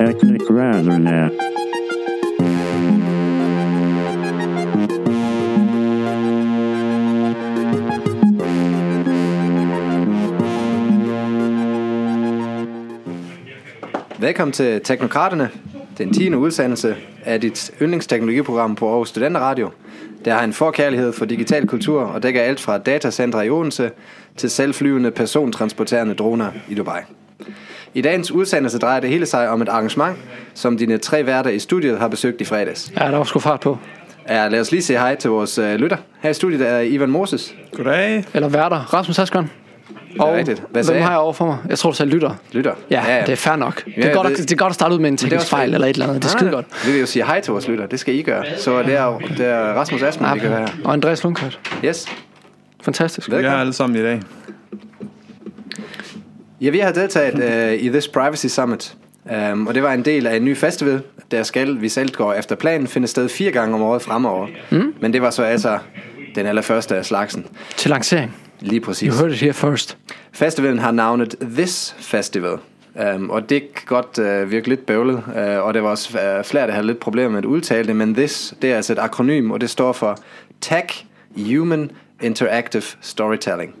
Technic Razornet. Velkommen til Teknokraterne, den 10. udsendelse af dit yndlingsteknologiprogram på Aarhus Studenteradio. Der har en forkærlighed for digital kultur og dækker alt fra datacenter i Odense til selvflyvende persontransporterende droner i Dubai. I dagens udsendelse drejer det hele sig om et arrangement, som dine tre værter i studiet har besøgt i fredags. Ja, der var sgu fart på. Ja, lad os lige sige hej til vores øh, lytter. Her i studiet er Ivan Moses. Goddag. Eller værter. Rasmus Asgren. Og rigtigt. Hvad sagde hvem har jeg over for mig? Jeg tror, du sagde lytter. Lytter. Ja, ja, det er fair nok. Det Ja, er, godt, det- at, det er godt at starte ud med en Det teknisk fejl eller et eller andet. Det er skide godt. Vi vil jo sige hej til vores lytter. Det skal I gøre. Så det er, det er Rasmus Asman, vi kan være her. Og Andreas Lundkørt. Yes. Fantastisk. Velkommen. Vi er alle sammen i dag. Ja, vi har deltaget uh, i This Privacy Summit. Um, og det var en del af en ny festival, der skal, hvis alt går efter planen, finde sted fire gange om året fremover. Mm. Men det var så altså den allerførste af slagsen. Til lancering. Lige You præcis. heard it here first. Festivalen har navnet This Festival. Um, og det kan godt uh, virke lidt bøvlet, uh, og det var også uh, flere, der havde lidt problemer med at udtale det, men This, det er altså et akronym, og det står for Tech Human Interactive Storytelling.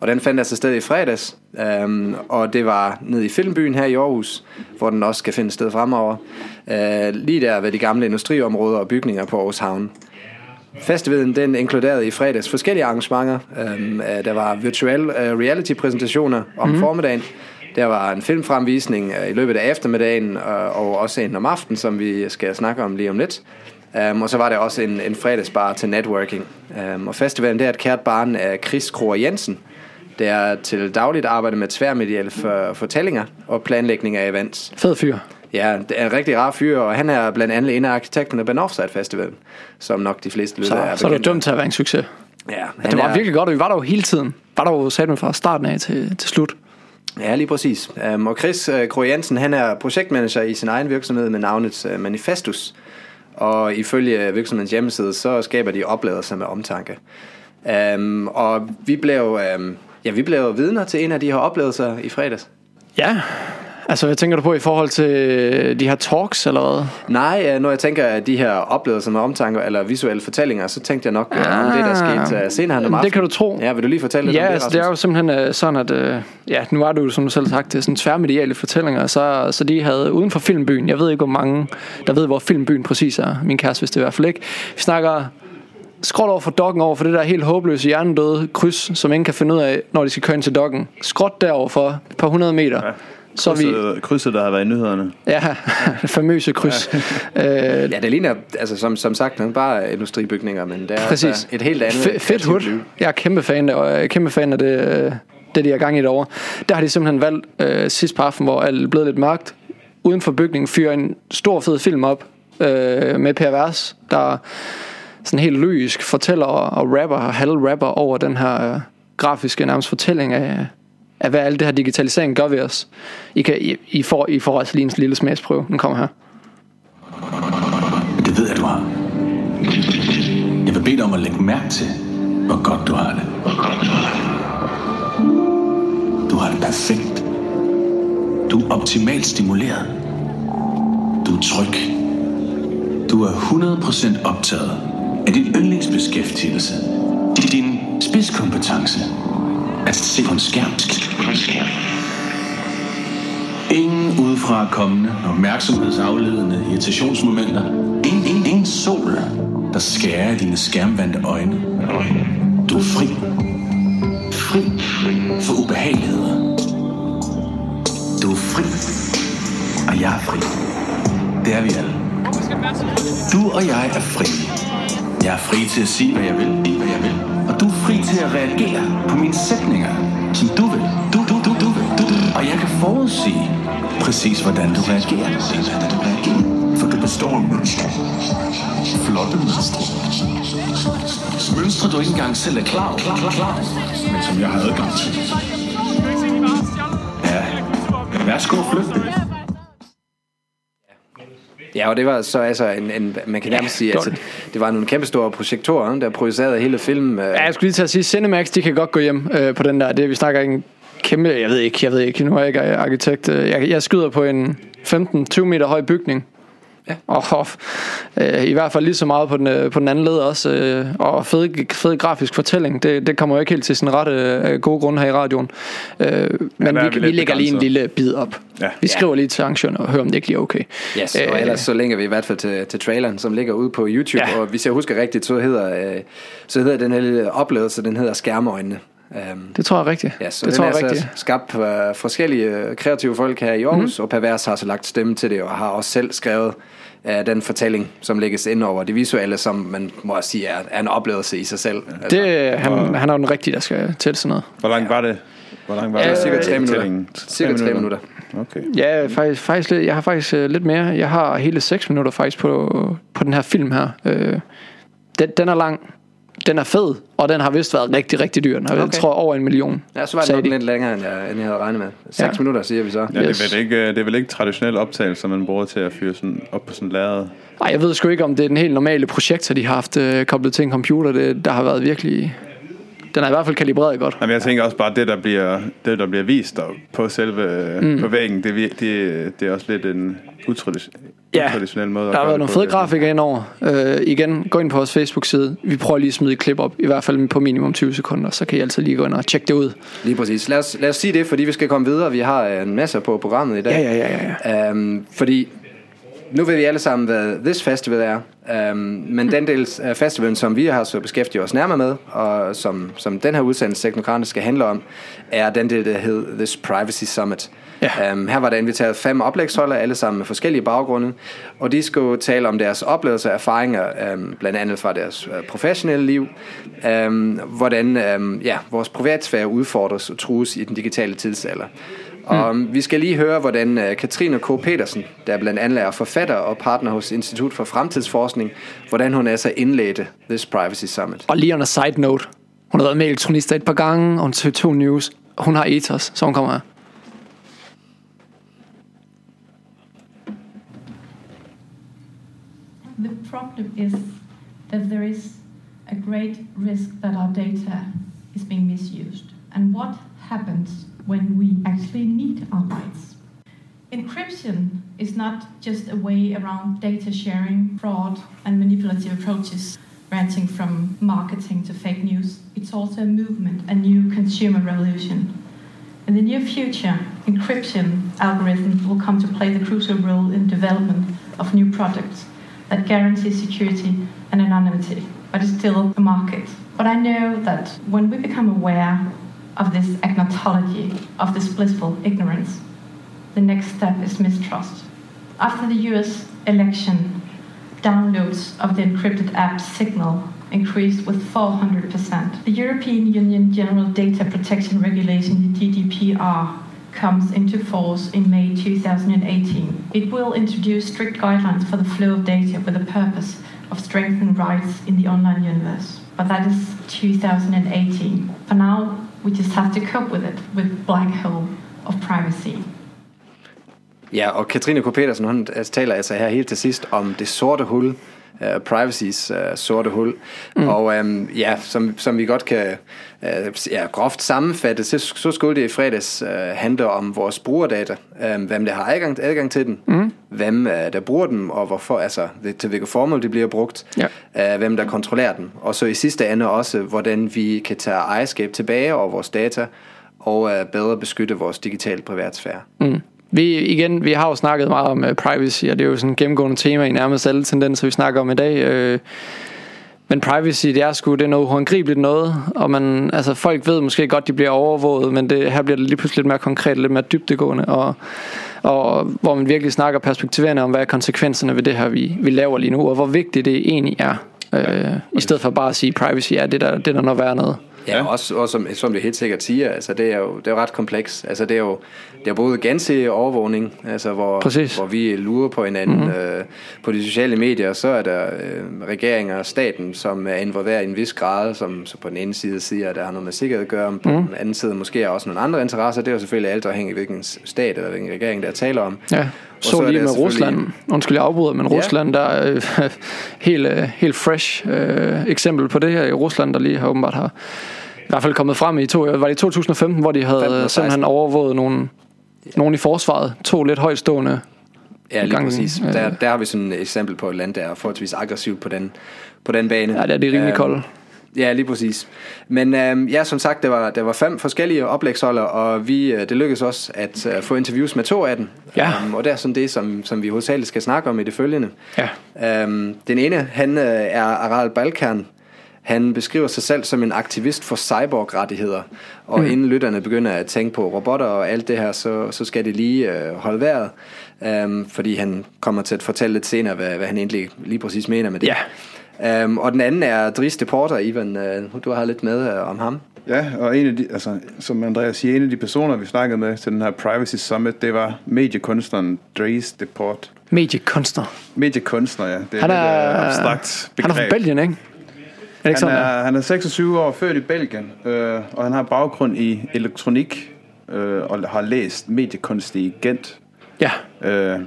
Og den fandt altså sted i fredags, um, og det var nede i Filmbyen her i Aarhus, hvor den også skal finde sted fremover. Uh, lige der ved de gamle industriområder og bygninger på Aarhus Havn. Festivalen den inkluderede i fredags forskellige arrangementer. Øhm, øh, der var virtual øh, reality præsentationer om mm. formiddagen. Der var en filmfremvisning øh, i løbet af eftermiddagen, øh, og også en om aftenen, som vi skal snakke om lige om lidt. Um, og så var der også en, en fredagsbar til networking. Um, og festivalen det er et kært barn af Chris Kroer Jensen, der til dagligt arbejder med tværmedielle for, fortællinger og planlægning af events. Fed fyr. Ja, det er en rigtig rar fyr, og han er blandt andet en af arkitekterne bag Offside Festivalen, som nok de fleste lytter er så er med. dumt til at være en succes. Ja, det var er, virkelig godt, og vi var der jo hele tiden. Var der jo sat fra starten af til, til slut. Ja, lige præcis. Um, og Chris uh, Jensen, han er projektmanager i sin egen virksomhed med navnet uh, Manifestus. Og ifølge virksomhedens hjemmeside, så skaber de oplevelser med omtanke. Um, og vi blev, um, ja, vi blev vidner til en af de her oplevelser i fredags. Ja. Altså, hvad tænker du på i forhold til de her talks, eller hvad? Nej, øh, når jeg tænker at de her oplevelser med omtanke eller visuelle fortællinger, så tænkte jeg nok ah, om det, der skete uh, senere om det aftenen. kan du tro. Ja, vil du lige fortælle lidt Ja, om det, altså, det er jo simpelthen øh, sådan, at øh, ja, nu er du som du selv sagt, det er sådan tværmediale fortællinger, så, så de havde uden for filmbyen, jeg ved ikke, hvor mange, der ved, hvor filmbyen præcis er, min kæreste vidste det i hvert fald ikke. Vi snakker skråt over for dokken over for det der helt håbløse hjernedøde kryds, som ingen kan finde ud af, når de skal køre ind til dokken. Skråt derover for et par hundrede meter. Ja. Så er vi, Krydset, der har været i nyhederne. ja, det famøse kryds. Ja. Øh, Ja, det ligner, altså som, som sagt, bare industribygninger, men det er Præcis. altså et helt andet. Fe- fedt hud. Jeg er kæmpe fan, og jeg er kæmpe fan af det, øh, det de har gang i derovre. Der har de simpelthen valgt øh, sidst på aften, hvor alt er blevet lidt mørkt, uden for bygningen, fyre en stor fed film op øh, med Per Vers, der sådan helt lyrisk fortæller og, og rapper, og halv-rapper over den her øh, grafiske nærmest fortælling af, af, hvad alt det her digitalisering gør ved os. I, kan, I, I, får, I får altså lige en lille smagsprøve. Den kommer her. Det ved jeg, du har. Jeg vil bede dig om at lægge mærke til, hvor godt du har det. Du har det perfekt. Du er optimalt stimuleret. Du er tryg. Du er 100% optaget af din yndlingsbeskæftigelse. Din spidskompetence. At se på en skærm. Ingen udefra kommende, opmærksomhedsafledende irritationsmomenter. Ingen, ingen, ingen sol, der skærer i dine skærmvandte øjne. Du er fri. Fri for ubehageligheder. Du er fri. Og jeg er fri. Det er vi alle. Du og jeg er fri. Jeg er fri til at sige, hvad jeg vil, hvad jeg vil. Og du er fri til at reagere på mine sætninger, som du vil. Du, du, du, du vil. Du, du. Og jeg kan forudsige præcis, hvordan du reagerer. Præcis, hvordan du reagerer. For du består af mønstre. Flotte mønstre. Mønstre, du ikke engang selv er klar over. Klar, klar, klar. Men som jeg har adgang til. Ja. Værsgo at flytte det. Ja, og det var så altså en, en man kan nærmest sige, det var altså, det var nogle kæmpe store projektorer, der projicerede hele filmen. Øh, Ja, jeg skulle lige til at sige, Cinemax, de kan godt gå hjem øh, på den der. Det, vi snakker ikke kæmpe, jeg ved ikke, jeg ved ikke, nu er jeg ikke arkitekt. Jeg, jeg skyder på en 15-20 meter høj bygning. Ja. Og øh, i hvert fald lige så meget på den, øh, på den anden led også. Øh, og fed, fed grafisk fortælling. Det, det kommer jo ikke helt til sin rette øh, gode grund her i radioen. Øh, men er vi, vi vi, lægger lige en lille bid op. Ja. Vi skriver lige til arrangøren og hører, om det ikke lige er okay. Yes, og Øh, ellers så linker vi i hvert fald til, til traileren, som ligger ude på YouTube. Ja. Og hvis jeg husker rigtigt, så hedder, øh, så hedder den her lille oplevelse, den hedder Skærmøjnene. Um, Det tror jeg er rigtigt. ja, så det den tror er jeg er altså rigtigt. skabt af forskellige øh, kreative folk her i Aarhus, mm. og Pervers har så lagt stemme til det, og har også selv skrevet uh, den fortælling, som lægges ind over det visuelle, som man må sige er, er en oplevelse i sig selv. Altså, Det, han, han er jo den rigtige, der skal til sådan noget. Hvor lang var det? Hvor lang var Ja, det? cirka tre minutter. Fortællingen? Cirka tre minutter. Okay. Ja, faktisk, faktisk lidt, jeg har faktisk øh, lidt mere. Jeg har hele 6 minutter faktisk på, på den her film her. Øh, den, den er lang. Den er fed, og den har vist været rigtig, rigtig dyr. Den har, okay. jeg tror, over en million. Ja, så var det nok de. lidt længere, end jeg, end jeg havde regnet med. Seks Ja. minutter, siger vi så. Ja, Yes. det, er vel ikke, det er vel ikke traditionelle optagelser, man bruger til at fyre sådan op på sådan en lærred? Ej, jeg ved sgu ikke, om det er den helt normale projektor, de har haft øh, koblet til en computer. Det, der har været virkelig... Den er i hvert fald kalibreret godt. Jamen, jeg tænker også bare, at det, der bliver, det, der bliver vist der på selve mm. på væggen, det, det, det er også lidt en utradition, Ja. utraditionel måde at Der har gøre været nogle fede grafikker indover. Øh, igen, gå ind på vores Facebook-side. Vi prøver lige at smide et klip op, i hvert fald på minimum 20 sekunder, så kan I altid lige gå ind og tjekke det ud. Lige præcis. Lad os, lad os sige det, fordi vi skal komme videre. Vi har øh, en masse på programmet i dag. Ja, ja, ja, ja, ja. Um, fordi nu ved vi alle sammen, hvad This Festival er. Um, men den del af festivalen, som vi har så beskæftiget os nærmere med, og som, som den her udsendelse Teknokraterne skal handle om, er den del, der hed This Privacy Summit. Ja. Um, her var der inviteret fem oplægsholdere, alle sammen med forskellige baggrunde, og de skulle tale om deres oplevelser og erfaringer, um, blandt andet fra deres uh, professionelle liv, um, hvordan um, ja, vores privatsfære udfordres og trues i den digitale tidsalder. Og mm. vi skal lige høre, hvordan uh, Katrine K. Petersen, der blandt andet er forfatter og partner hos Institut for Fremtidsforskning, hvordan hun altså indledte This Privacy Summit. Og lige on a side note. Hun har været med i Elektronista et par gange, og hun TV2 News. Hun har Ethos, så hun kommer her. The problem is that there is a great risk that our data is being misused. And what happens when we actually need our rights? Encryption is not just a way around data sharing, fraud, and manipulative approaches ranging from marketing to fake news. It's also a movement, a new consumer revolution. In the near future, encryption algorithms will come to play the crucial role in development of new products that guarantee security and anonymity, but it's still a market. But I know that when we become aware of this agnotology, of this blissful ignorance, the next step is mistrust. After the US election, downloads of the encrypted app Signal increased with 400%. The European Union General Data Protection Regulation, GDPR, comes into force in May 2018. It will introduce strict guidelines for the flow of data with the purpose of strengthening rights in the online universe. But that is 2018. For now, we just have to cope with it with black hole of privacy. Ja, og Katrine K. Petersen, hun taler altså her helt til sidst om det sorte hul, uh, privacy's uh, sorte hul. Mm. Og um, ja, som, som vi godt kan uh, ja, groft sammenfatte, så, så skulle det i fredags uh, handle om vores brugerdata. Um, hvem der har adgang, adgang til den, mm. hvem uh, der bruger dem, og hvorfor, altså til hvilke formål de bliver brugt, Ja. uh, hvem der kontrollerer den. Og så i sidste ende også, hvordan vi kan tage ejerskab tilbage over vores data, og uh, bedre beskytte vores digitale privatsfære. Mm. Vi, igen, vi har jo snakket meget om uh, privacy, og det er jo sådan et gennemgående tema i nærmest alle tendenser, vi snakker om i dag. Uh, men privacy, det er sgu det er noget håndgribeligt noget, og man, altså, folk ved måske godt, de bliver overvåget, men det, her bliver det lige pludselig lidt mere konkret, lidt mere dybdegående, og, og hvor man virkelig snakker perspektiverende om, hvad er konsekvenserne ved det her, vi, vi laver lige nu, og hvor vigtigt det egentlig er. Øh, I stedet for bare at sige, privacy er det, der, det der når værd noget. Ja, ja. også, også som, som det helt sikkert siger, altså det er jo, det er jo ret kompleks. Altså det er jo det er både gensidig overvågning, altså hvor, Præcis. hvor vi lurer på hinanden mm-hmm. øh, på de sociale medier, så er der øh, regeringer og staten, som er involveret i en vis grad, som så på den ene side siger, at der har noget med sikkerhed at gøre, på mm. den anden side måske er også nogle andre interesser. Det er jo selvfølgelig alt afhængigt af hvilken stat eller hvilken regering, der taler om. Ja, Og så, er lige med selvfølgelig- Rusland. Undskyld, jeg afbryder, men Ja. Rusland, der er øh, helt, øh, helt fresh øh, eksempel på det her i Rusland, der lige har åbenbart har hvert fald kommet frem i to, var det i 2015, hvor de havde 15 og øh, 16. simpelthen overvåget nogle, nogen i forsvaret, to lidt højtstående. Ja, lige gang- præcis. Der, der har vi sådan et eksempel på et land, der er forholdsvis aggressivt på den, på den bane. Ja, det er de rimelig Øhm, kolde. Ja, lige præcis. Men øhm, ja, som sagt, der var, der var fem forskellige oplægsholder, og vi, øh, det lykkedes også at øh, få interviews med to af dem. Ja. Øhm, og det er sådan det, som, som vi hovedsageligt skal snakke om i det følgende. Ja. Øhm, den ene, han øh, er Aral Balkan. Han beskriver sig selv som en aktivist for cyborg-rettigheder. Og mm. inden lytterne begynder at tænke på robotter og alt det her, så, så skal det lige øh, holde vejret. Øhm, fordi han kommer til at fortælle lidt senere, hvad, hvad han egentlig lige præcis mener med det. Ja. Øhm, og den anden er Dries de Porter, Ivan. Øh, du har lidt med øh, om ham. Ja, og en af de, altså, som Andreas siger, en af de personer, vi snakkede med til den her Privacy Summit, det var mediekunstneren Dries Deport. Mediekunstner. Mediekunstner, ja. Det er, Han er, øh, abstrakt han er fra begreb. Belgien, ikke? Er ikke Han er, han er 26 år, født i Belgien, øh, og han har baggrund i elektronik, øh, og har læst mediekunst i Gent. Ja. Øh,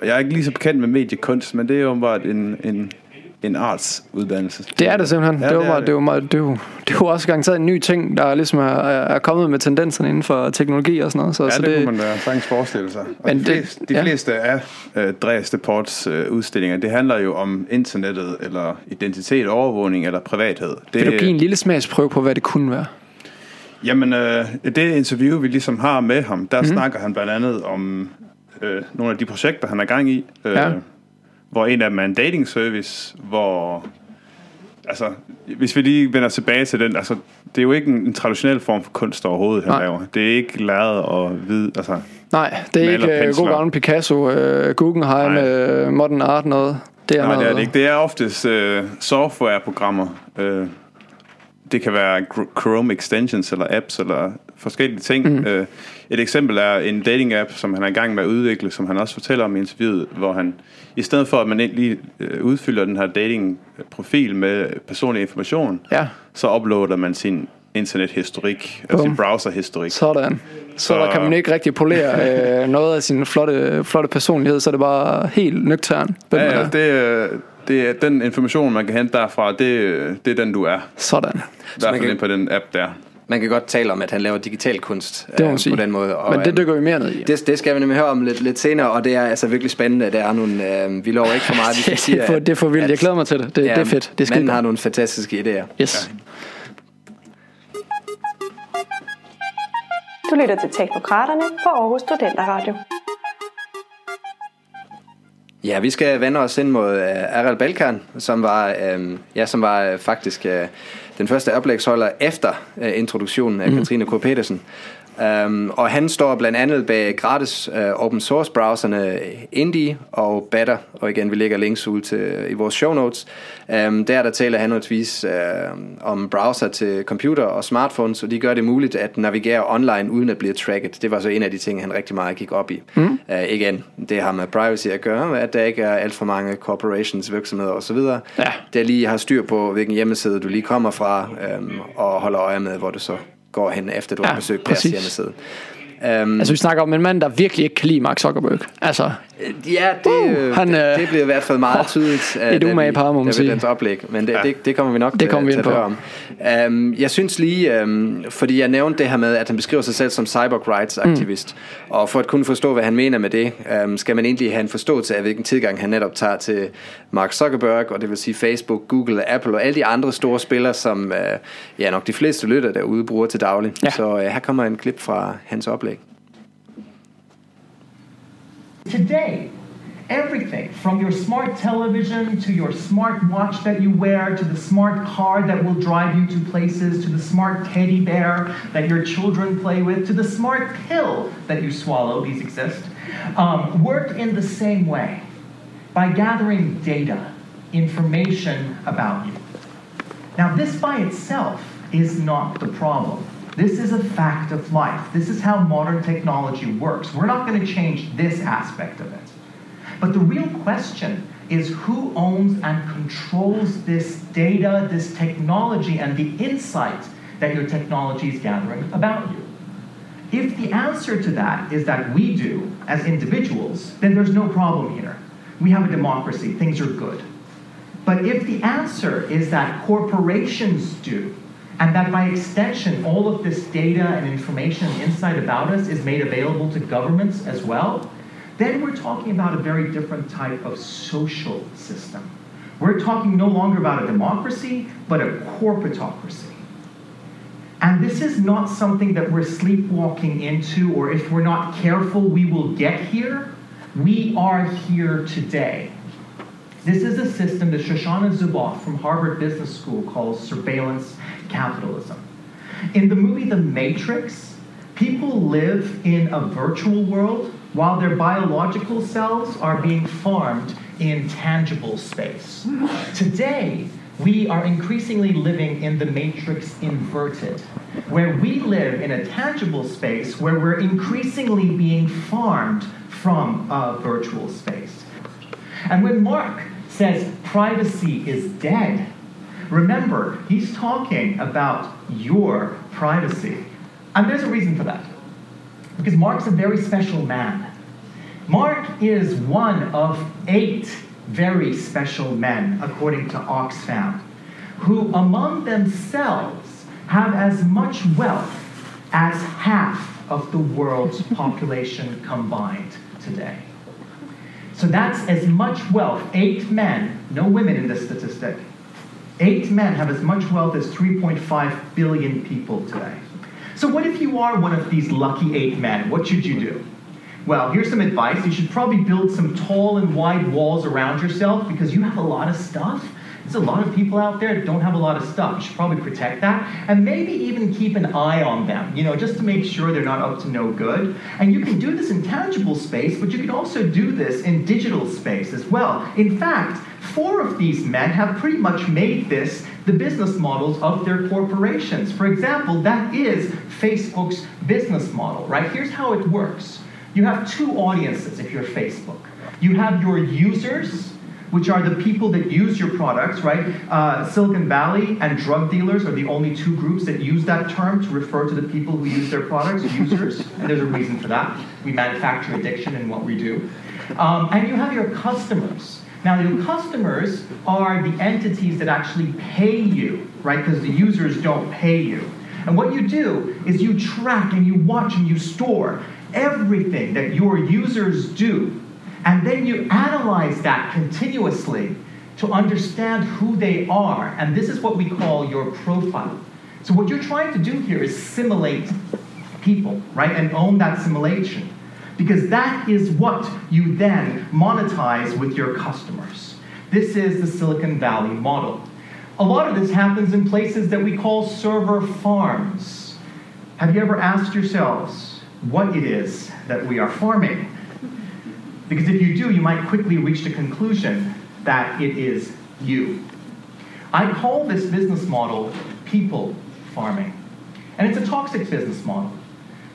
og jeg er ikke lige så bekendt med mediekunst, men det er jo bare en, en, en artsuddannelse. Det er det simpelthen. Ja, det, det var, det, det, var, meget- det, var, det var også garanteret en ny ting, der ligesom er, er kommet med tendenserne inden for teknologi og sådan noget. Så, Ja, så det, det kunne man da sagtens forestille sig. Og Men de, det- fleste, de ja. fleste af uh, Dres Deports uh, udstillinger, det handler jo om internettet, eller identitet, overvågning, eller privathed. Det, Vil du give en lille smagsprøve på, hvad det kunne være? Jamen, øh, det interview, vi ligesom har med ham, der mm. snakker han blandt andet om øh, nogle af de projekter, han er gang i. Øh, Ja. Hvor en af dem er en dating service, hvor... Altså, hvis vi lige vender tilbage til den, altså, det er jo ikke en, en traditionel form for kunst overhovedet, han Nej. laver. Det er ikke lavet og hvid, altså... Nej, det er ikke uh, god gammel Picasso, uh, Guggenheim, Nej. uh, Modern Art noget. Det er Nej, noget, det er det ikke. Det er oftest øh, softwareprogrammer. Øh, det kan være Chrome extensions eller apps eller forskellige ting. Mm. Øh, et eksempel er en dating app, som han er i gang med at udvikle, som han også fortæller om i interviewet, hvor han i stedet for at man lige øh, udfylder den her dating profil med personlig information, Ja, så uploader man sin internethistorik, altså sin browserhistorik. sådan. Så, Så- der kan man ikke rigtig polere uh, noget af sin flotte, flotte personlighed, så er det bare helt nøgtern. Ja, ja, er. det, er- det er den information, man kan hente derfra, det, det er den, du er. Sådan. I hvert man fald på den app der. Man kan godt tale om, at han laver digital kunst Det øh, sige. på den måde. Og, Men det øhm, dykker vi mere ned i. det, det skal vi nemlig høre om lidt, lidt senere, og det er altså virkelig spændende. Der er nogle, øh, vi lover ikke for meget, vi kan sige, det, er for, det er for vildt. Jeg glæder mig til det. Det, det er fedt. Det er Manden har nogle fantastiske idéer. Yes. Du lytter til Teknokraterne på Aarhus Studenter Radio. Ja, vi skal vende os ind mod uh, Aral Balkan, som var, um, ja, som var uh, faktisk uh, den første oplægsholder efter uh, introduktionen af mm. Katrine K. Petersen. Um, og han står blandt andet bag gratis uh, open source browserne Indie og Better, og igen, vi lægger links ud til, i vores show notes. Um, der der taler henholdsvis uh, om browser til computer og smartphones, og de gør det muligt at navigere online uden at blive tracket. Det var så en af de ting, han rigtig meget gik op i. Mm. Uh, igen, det har med privacy at gøre, at der ikke er alt for mange corporations, virksomheder osv., Ja. der lige har styr på, hvilken hjemmeside du lige kommer fra, um, og holder øje med, hvor du så går hen, efter du Ja, har besøgt deres præcis. hjemmeside. Um, Altså, vi snakker om en mand, der virkelig ikke kan lide Mark Zuckerberg. Altså, Ja, det, Uh, han, det, øh, det bliver i hvert fald meget tydeligt. uh, et umage par, må man sige. dens oplæg, men det, ja. det, det kommer vi nok Det kommer vi til ind at på. høre om. Um, jeg synes lige, um, fordi jeg nævnte det her med, at han beskriver sig selv som cyborg rights aktivist, mm. og for at kunne forstå, hvad han mener med det, um, skal man egentlig have en forståelse af, hvilken tilgang han netop tager til Mark Zuckerberg, og det vil sige Facebook, Google, Apple og alle de andre store spillere, som uh, ja, nok de fleste lytter derude bruger til daglig. Ja. Så uh, her kommer en klip fra hans oplæg. Today, everything from your smart television to your smart watch that you wear to the smart car that will drive you to places to the smart teddy bear that your children play with to the smart pill that you swallow, these exist, um, work in the same way by gathering data, information about you. Now, this by itself is not the problem. This is a fact of life. This is how modern technology works. We're not going to change this aspect of it. But the real question is who owns and controls this data, this technology, and the insight that your technology is gathering about you? If the answer to that is that we do as individuals, then there's no problem here. We have a democracy, things are good. But if the answer is that corporations do, and that by extension, all of this data and information and insight about us is made available to governments as well, then we're talking about a very different type of social system. We're talking no longer about a democracy, but a corporatocracy. And this is not something that we're sleepwalking into, or if we're not careful, we will get here. We are here today. This is a system that Shoshana Zuboff from Harvard Business School calls surveillance capitalism. In the movie The Matrix, people live in a virtual world while their biological cells are being farmed in tangible space. Today, we are increasingly living in the matrix inverted, where we live in a tangible space where we're increasingly being farmed from a virtual space. And when Mark says privacy is dead, remember, he's talking about your privacy. And there's a reason for that. Because Mark's a very special man. Mark is one of eight very special men, according to Oxfam, who among themselves have as much wealth as half of the world's population combined today. So that's as much wealth, eight men, no women in this statistic, eight men have as much wealth as 3.5 billion people today. So, what if you are one of these lucky eight men? What should you do? Well, here's some advice. You should probably build some tall and wide walls around yourself because you have a lot of stuff. There's a lot of people out there that don't have a lot of stuff. You should probably protect that and maybe even keep an eye on them, you know, just to make sure they're not up to no good. And you can do this in tangible space, but you can also do this in digital space as well. In fact, four of these men have pretty much made this the business models of their corporations. For example, that is Facebook's business model, right? Here's how it works. You have two audiences if you're Facebook. You have your users, which are the people that use your products, right? Uh, Silicon Valley and drug dealers are the only two groups that use that term to refer to the people who use their products, users. and there's a reason for that. We manufacture addiction in what we do. Um, and you have your customers. Now, your customers are the entities that actually pay you, right? Because the users don't pay you. And what you do is you track and you watch and you store everything that your users do and then you analyze that continuously to understand who they are. And this is what we call your profile. So, what you're trying to do here is simulate people, right? And own that simulation. Because that is what you then monetize with your customers. This is the Silicon Valley model. A lot of this happens in places that we call server farms. Have you ever asked yourselves what it is that we are farming? Because if you do, you might quickly reach the conclusion that it is you. I call this business model people farming. And it's a toxic business model.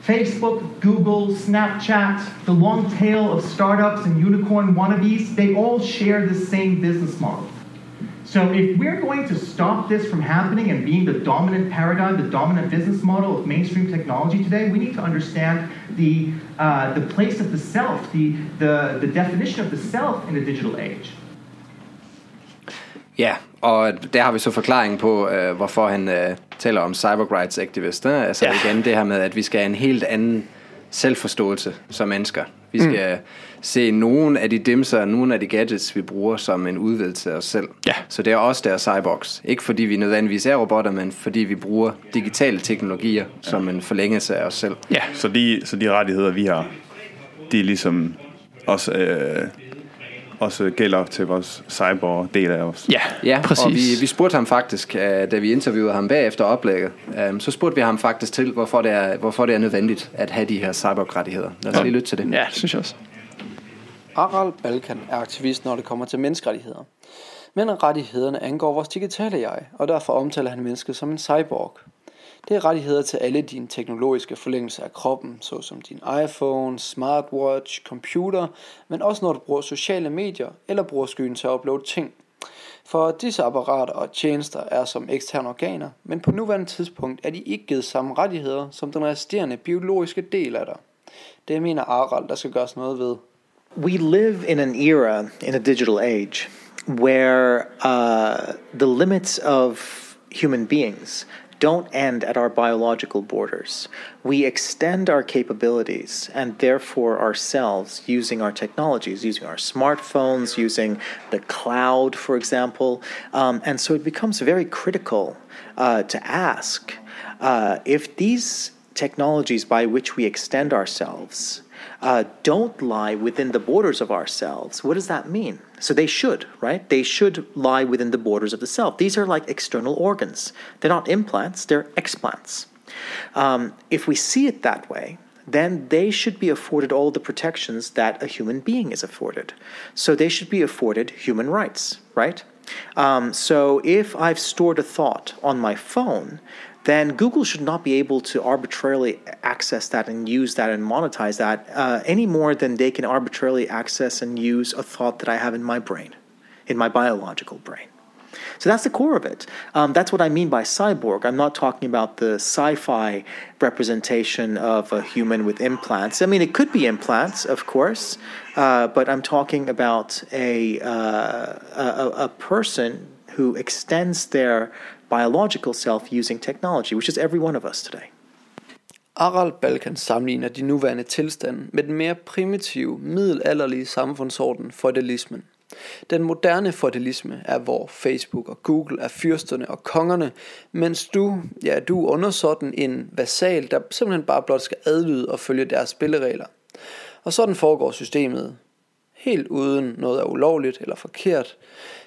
Facebook, Google, Snapchat, the long tail of startups and unicorn wannabes, they all share the same business model. So if we're going to stop this from happening and being the dominant paradigm, the dominant business model of mainstream technology today, we need to understand the, uh, the place of the self, the, the, the definition of the self in a digital age. Ja, og der har vi så forklaring på, øh, hvorfor han øh, taler om cyber rights activist. Øh? Altså Ja. igen det her med, at vi skal have en helt anden selvforståelse som mennesker. Vi skal mm. se nogle af de dimser, nogle af de gadgets, vi bruger som en udvidelse af os selv. Ja. Så det er også der cyborgs. Ikke fordi vi nødvendigvis er robotter, men fordi vi bruger digitale teknologier som en forlængelse af os selv. Ja, Så de, så de rettigheder, vi har, de er ligesom også, øh, også gælder til vores cyber-del af os. ja, Ja, præcis. og vi, vi spurgte ham faktisk, øh, da vi interviewede ham bagefter oplægget, øh, så spurgte vi ham faktisk til, hvorfor det er, hvorfor det er nødvendigt at have de her cyborg-rettigheder. Lad os lige lytte til det. Ja, det synes jeg også. Aral Balkan er aktivist, når det kommer til menneskerettigheder. Men rettighederne angår vores digitale jeg, og derfor omtaler han mennesket som en cyborg. Det er rettigheder til alle dine teknologiske forlængelser af kroppen, såsom din iPhone, smartwatch, computer, men også når du bruger sociale medier eller bruger skyen til at uploade ting. For disse apparater og tjenester er som eksterne organer, men på nuværende tidspunkt er de ikke givet samme rettigheder som den resterende biologiske del af dig. Det mener Aral, der skal gøres noget ved. we live in an era in a digital age where uh, the limits of human beings don't end at our biological borders. We extend our capabilities and therefore ourselves using our technologies, using our smartphones, using the cloud, for example. Um, and so it becomes very critical uh, to ask uh, if these technologies by which we extend ourselves uh, don't lie within the borders of ourselves, what does that mean? So they should, right? They should lie within the borders of the self. These are like external organs. They're not implants, they're explants. Um, if we see it that way, then they should be afforded all the protections that a human being is afforded. So they should be afforded human rights, right? Um, so if I've stored a thought on my phone, then Google should not be able to arbitrarily access that and use that and monetize that uh, any more than they can arbitrarily access and use a thought that I have in my brain, in my biological brain. So that's the core of it. Um, that's what I mean by cyborg. I'm not talking about the sci fi representation of a human with implants. I mean, it could be implants, of course, uh, but I'm talking about a, uh, a, a person who extends their biological self using technology, which is every one of us today. Aral Balkan sammenligner de nuværende tilstande med den mere primitive, middelalderlige samfundsorden feudalismen. Den moderne feudalisme er, hvor Facebook og Google er fyrsterne og kongerne, mens du, ja, du er undersåtten en vasal, der simpelthen bare blot skal adlyde og følge deres spilleregler. Og sådan foregår systemet, helt uden noget er ulovligt eller forkert,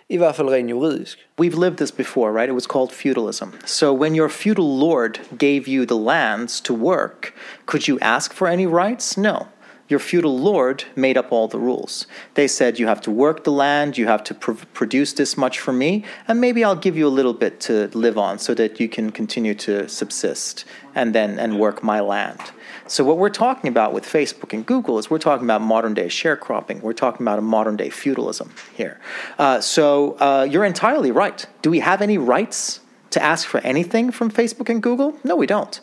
i hvert fald rent juridisk. We've lived this before, right? It was called feudalism. So when your feudal lord gave you the lands to work, could you ask for any rights? No. Your feudal lord made up all the rules. They said you have to work the land, you have to pr- produce this much for me, and maybe I'll give you a little bit to live on so that you can continue to subsist and then and work my land. So, what we're talking about with Facebook and Google is we're talking about modern day sharecropping. We're talking about a modern day feudalism here. Uh, so, uh, you're entirely right. Do we have any rights to ask for anything from Facebook and Google? No, we don't.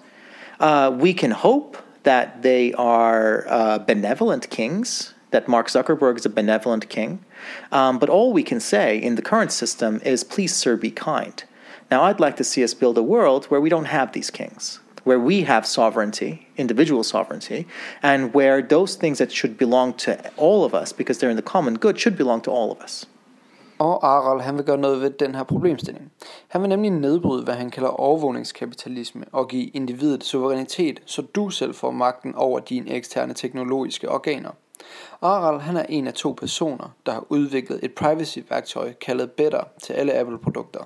Uh, we can hope that they are uh, benevolent kings, that Mark Zuckerberg is a benevolent king. Um, but all we can say in the current system is, please, sir, be kind. Now, I'd like to see us build a world where we don't have these kings where we have sovereignty, individual sovereignty, and where those things that should belong to all of us, because they're in the common good, should belong to all of us. Og Aral, han vil gøre noget ved den her problemstilling. Han vil nemlig nedbryde, hvad han kalder overvågningskapitalisme, og give individet suverænitet, så du selv får magten over dine eksterne teknologiske organer. Aral han er en af to personer, der har udviklet et privacy-værktøj kaldet Better til alle Apple-produkter.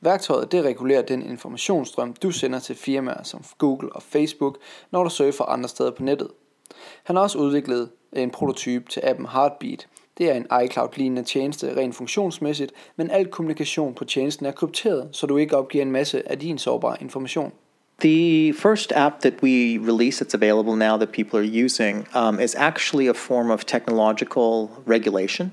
Værktøjet det regulerer den informationsstrøm, du sender til firmaer som Google og Facebook, når du surfer andre steder på nettet. Han har også udviklet en prototype til appen Heartbeat. Det er en iCloud-lignende tjeneste rent funktionsmæssigt, men al kommunikation på tjenesten er krypteret, så du ikke opgiver en masse af din sårbare information. The first app that we release that's available now that people are using um, is actually a form of technological regulation.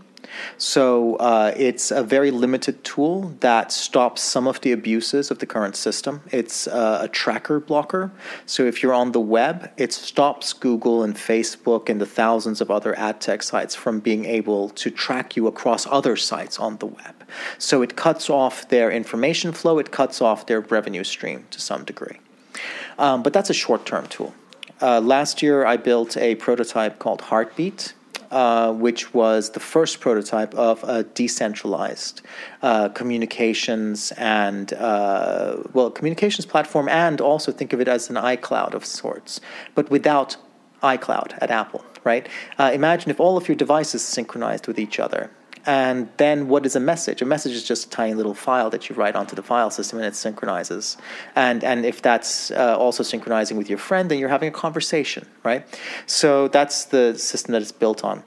So uh, it's a very limited tool that stops some of the abuses of the current system. It's uh, a tracker blocker. So if you're on the web, it stops Google and Facebook and the thousands of other ad tech sites from being able to track you across other sites on the web. So it cuts off their information flow, it cuts off their revenue stream to some degree. Um, but that's a short term tool. Uh, last year, I built a prototype called Heartbeat, uh, which was the first prototype of a decentralized uh, communications and uh, well communications platform, and also think of it as an iCloud of sorts, but without iCloud at Apple. Right? Uh, imagine if all of your devices synchronized with each other. And then what is a message? A message is just a tiny little file that you write onto the file system and it synchronizes. And, and if that's uh, also synchronizing with your friend, then you're having a conversation, right? So that's the system that it's built on.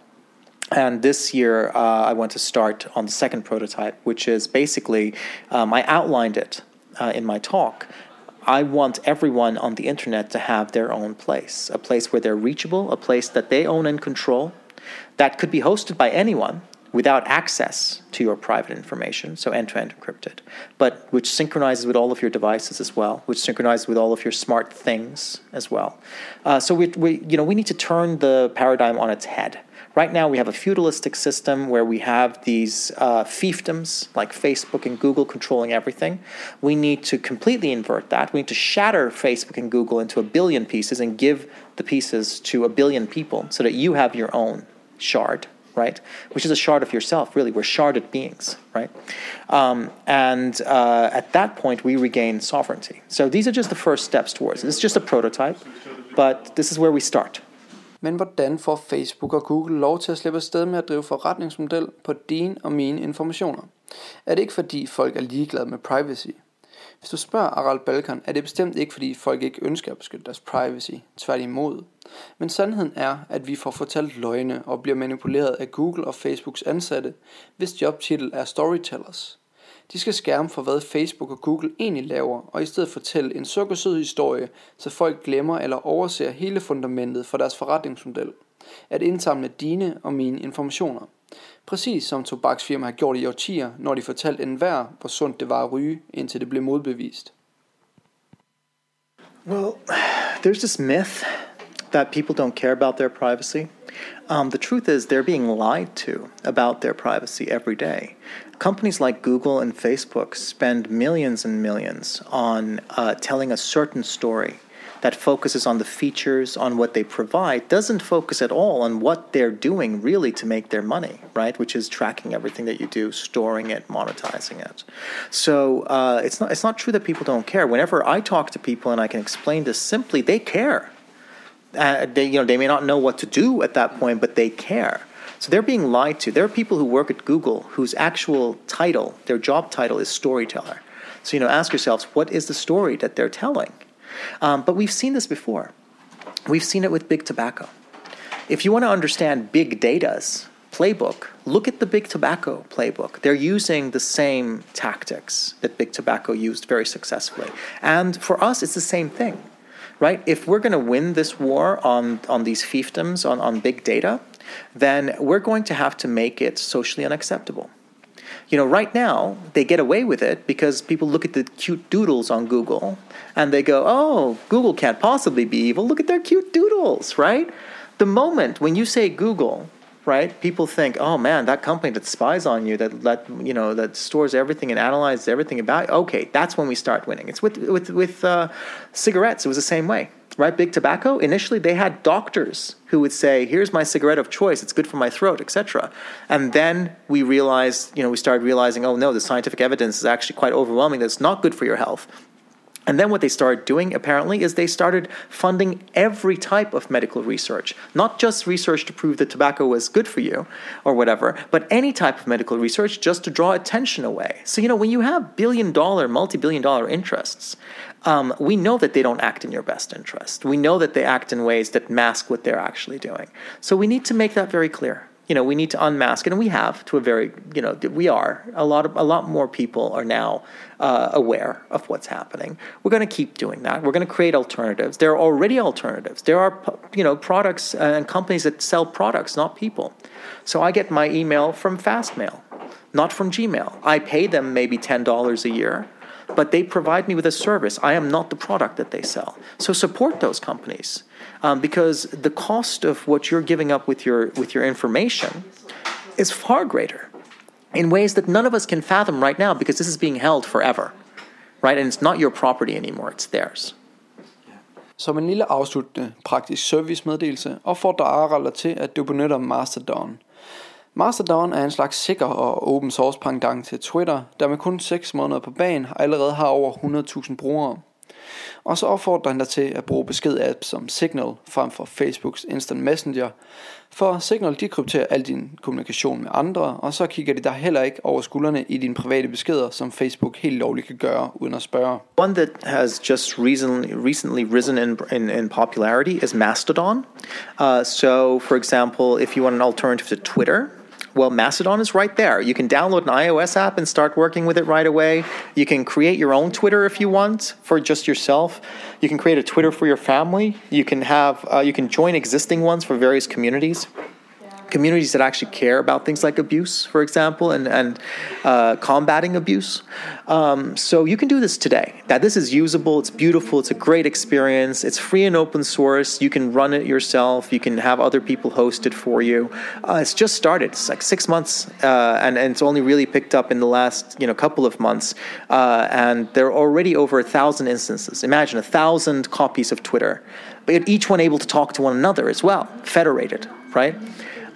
And this year, uh, I want to start on the second prototype, which is basically, um, I outlined it uh, in my talk. I want everyone on the internet to have their own place, a place where they're reachable, a place that they own and control, that could be hosted by anyone without access to your private information, so end to end encrypted, but which synchronizes with all of your devices as well, which synchronizes with all of your smart things as well. Uh, so we, we, you know, we need to turn the paradigm on its head Right now, we have a feudalistic system where we have these uh, fiefdoms like Facebook and Google controlling everything. We need to completely invert that. We need to shatter Facebook and Google into a billion pieces and give the pieces to a billion people so that you have your own shard right? Which is a shard of yourself, really. We're sharded beings, right? Um, and uh, at that point, we regain sovereignty. So these are just the first steps towards it. Is just a prototype, but this is where we start. Men hvordan får Facebook og Google lov til at slippe afsted med at drive forretningsmodel på dine og mine informationer? Er det ikke fordi folk er ligeglade med privacy? Hvis du spørger Aral Balkan, er det bestemt ikke fordi folk ikke ønsker at beskytte deres privacy, tværtimod. Men sandheden er, at vi får fortalt løgne og bliver manipuleret af Google og Facebooks ansatte, hvis jobtitel er storytellers. De skal skærme for, hvad Facebook og Google egentlig laver, og i stedet fortælle en sukkersød historie, så folk glemmer eller overser hele fundamentet for deres forretningsmodel. At indsamle dine og mine informationer. Præcis som tobaksfirmaer har gjort i årtier, når de fortalte enhver, hvor sundt det var at ryge, indtil det blev modbevist. Well, there's this myth that people don't care about their privacy. Um, the truth is, they're being lied to about their privacy every day. Companies like Google and Facebook spend millions and millions on uh, telling a certain story that focuses on the features, on what they provide, doesn't focus at all on what they're doing really to make their money, right? Which is tracking everything that you do, storing it, monetizing it. So uh, it's not it's not true that people don't care. Whenever I talk to people and I can explain this simply, they care. Uh, they you know they may not know what to do at that point, but they care. So they're being lied to. There are people who work at Google whose actual title, their job title, is storyteller. So you know, ask yourselves, what is the story that they're telling? Um, but we've seen this before. We've seen it with big tobacco. If you want to understand big data's playbook, look at the big tobacco playbook. They're using the same tactics that big tobacco used very successfully. And for us, it's the same thing, right? If we're going to win this war on, on these fiefdoms, on, on big data, then we're going to have to make it socially unacceptable. You know, right now, they get away with it because people look at the cute doodles on Google and they go, oh, Google can't possibly be evil. Look at their cute doodles, right? The moment when you say Google, right, people think, oh man, that company that spies on you, that let you know, that stores everything and analyzes everything about you. Okay, that's when we start winning. It's with with with uh, cigarettes. It was the same way right? Big tobacco. Initially, they had doctors who would say, "Here's my cigarette of choice. It's good for my throat, etc." And then we realized, you know, we started realizing, oh no, the scientific evidence is actually quite overwhelming. That it's not good for your health. And then what they started doing, apparently, is they started funding every type of medical research, not just research to prove that tobacco was good for you or whatever, but any type of medical research just to draw attention away. So, you know, when you have billion dollar, multi billion dollar interests, um, we know that they don't act in your best interest. We know that they act in ways that mask what they're actually doing. So we need to make that very clear. You know, we need to unmask it, and we have to a very, you know, we are a lot of a lot more people are now uh, aware of what's happening. We're going to keep doing that. We're going to create alternatives. There are already alternatives. There are, you know, products and companies that sell products, not people. So I get my email from Fastmail, not from Gmail. I pay them maybe ten dollars a year but they provide me with a service. I am not the product that they sell. So support those companies um, because the cost of what you're giving up with your with your information is far greater in ways that none of us can fathom right now because this is being held forever, right? And it's not your property anymore; it's theirs. Som en lille afsluttende praktisk servicemeddelelse opfordrer Aral til, at du benytter Mastodon. Mastodon er en slags sikker og open source pendant til Twitter, der med kun 6 måneder på banen allerede har over 100.000 brugere. Og så opfordrer han dig til at bruge besked-apps som Signal frem for Facebooks Instant Messenger, for Signal de krypterer al din kommunikation med andre, og så kigger de dig heller ikke over skuldrene i dine private beskeder, som Facebook helt lovligt kan gøre uden at spørge. One that has just recently, recently risen in, in, in popularity is Mastodon. Uh, so, for example, if you want an alternative to Twitter, Well, Mastodon is right there. You can download an iOS app and start working with it right away. You can create your own Twitter if you want for just yourself. You can create a Twitter for your family. You can have uh, you can join existing ones for various communities. Communities that actually care about things like abuse, for example, and and uh, combating abuse. Um, so you can do this today. That this is usable. It's beautiful. It's a great experience. It's free and open source. You can run it yourself. You can have other people host it for you. Uh, it's just started. It's like six months, uh, and and it's only really picked up in the last you know couple of months. Uh, and there are already over a thousand instances. Imagine a thousand copies of Twitter, but each one able to talk to one another as well, federated, right?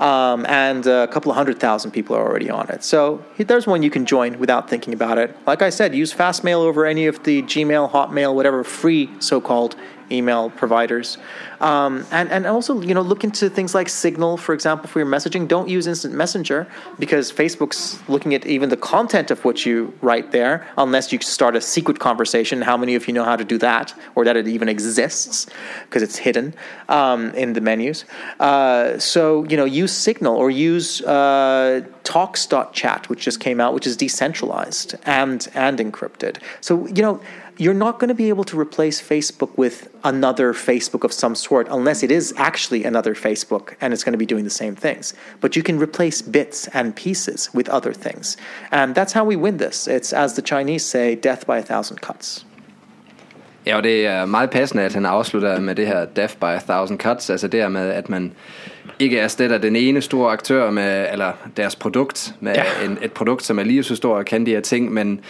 Um, and a couple of hundred thousand people are already on it. So there's one you can join without thinking about it. Like I said, use Fastmail over any of the Gmail, Hotmail, whatever free so-called email providers. Um, and, and also, you know, look into things like Signal, for example, for your messaging. Don't use Instant Messenger because Facebook's looking at even the content of what you write there, unless you start a secret conversation. How many of you know how to do that or that it even exists because it's hidden um, in the menus? Uh, so, you know, use Signal or use uh, Talks.chat, which just came out, which is decentralized and, and encrypted. So, you know, you're not going to be able to replace Facebook with another Facebook of some sort unless it is actually another Facebook and it's going to be doing the same things. But you can replace bits and pieces with other things. And that's how we win this. It's, as the Chinese say, death by a thousand cuts. Ja, og det er meget passende, at han afslutter med det her Death by a Thousand Cuts, altså det her med, at man ikke erstatter den ene store aktør med, eller deres produkt, med ja. en, et produkt, som er lige så stor og kan de her ting, men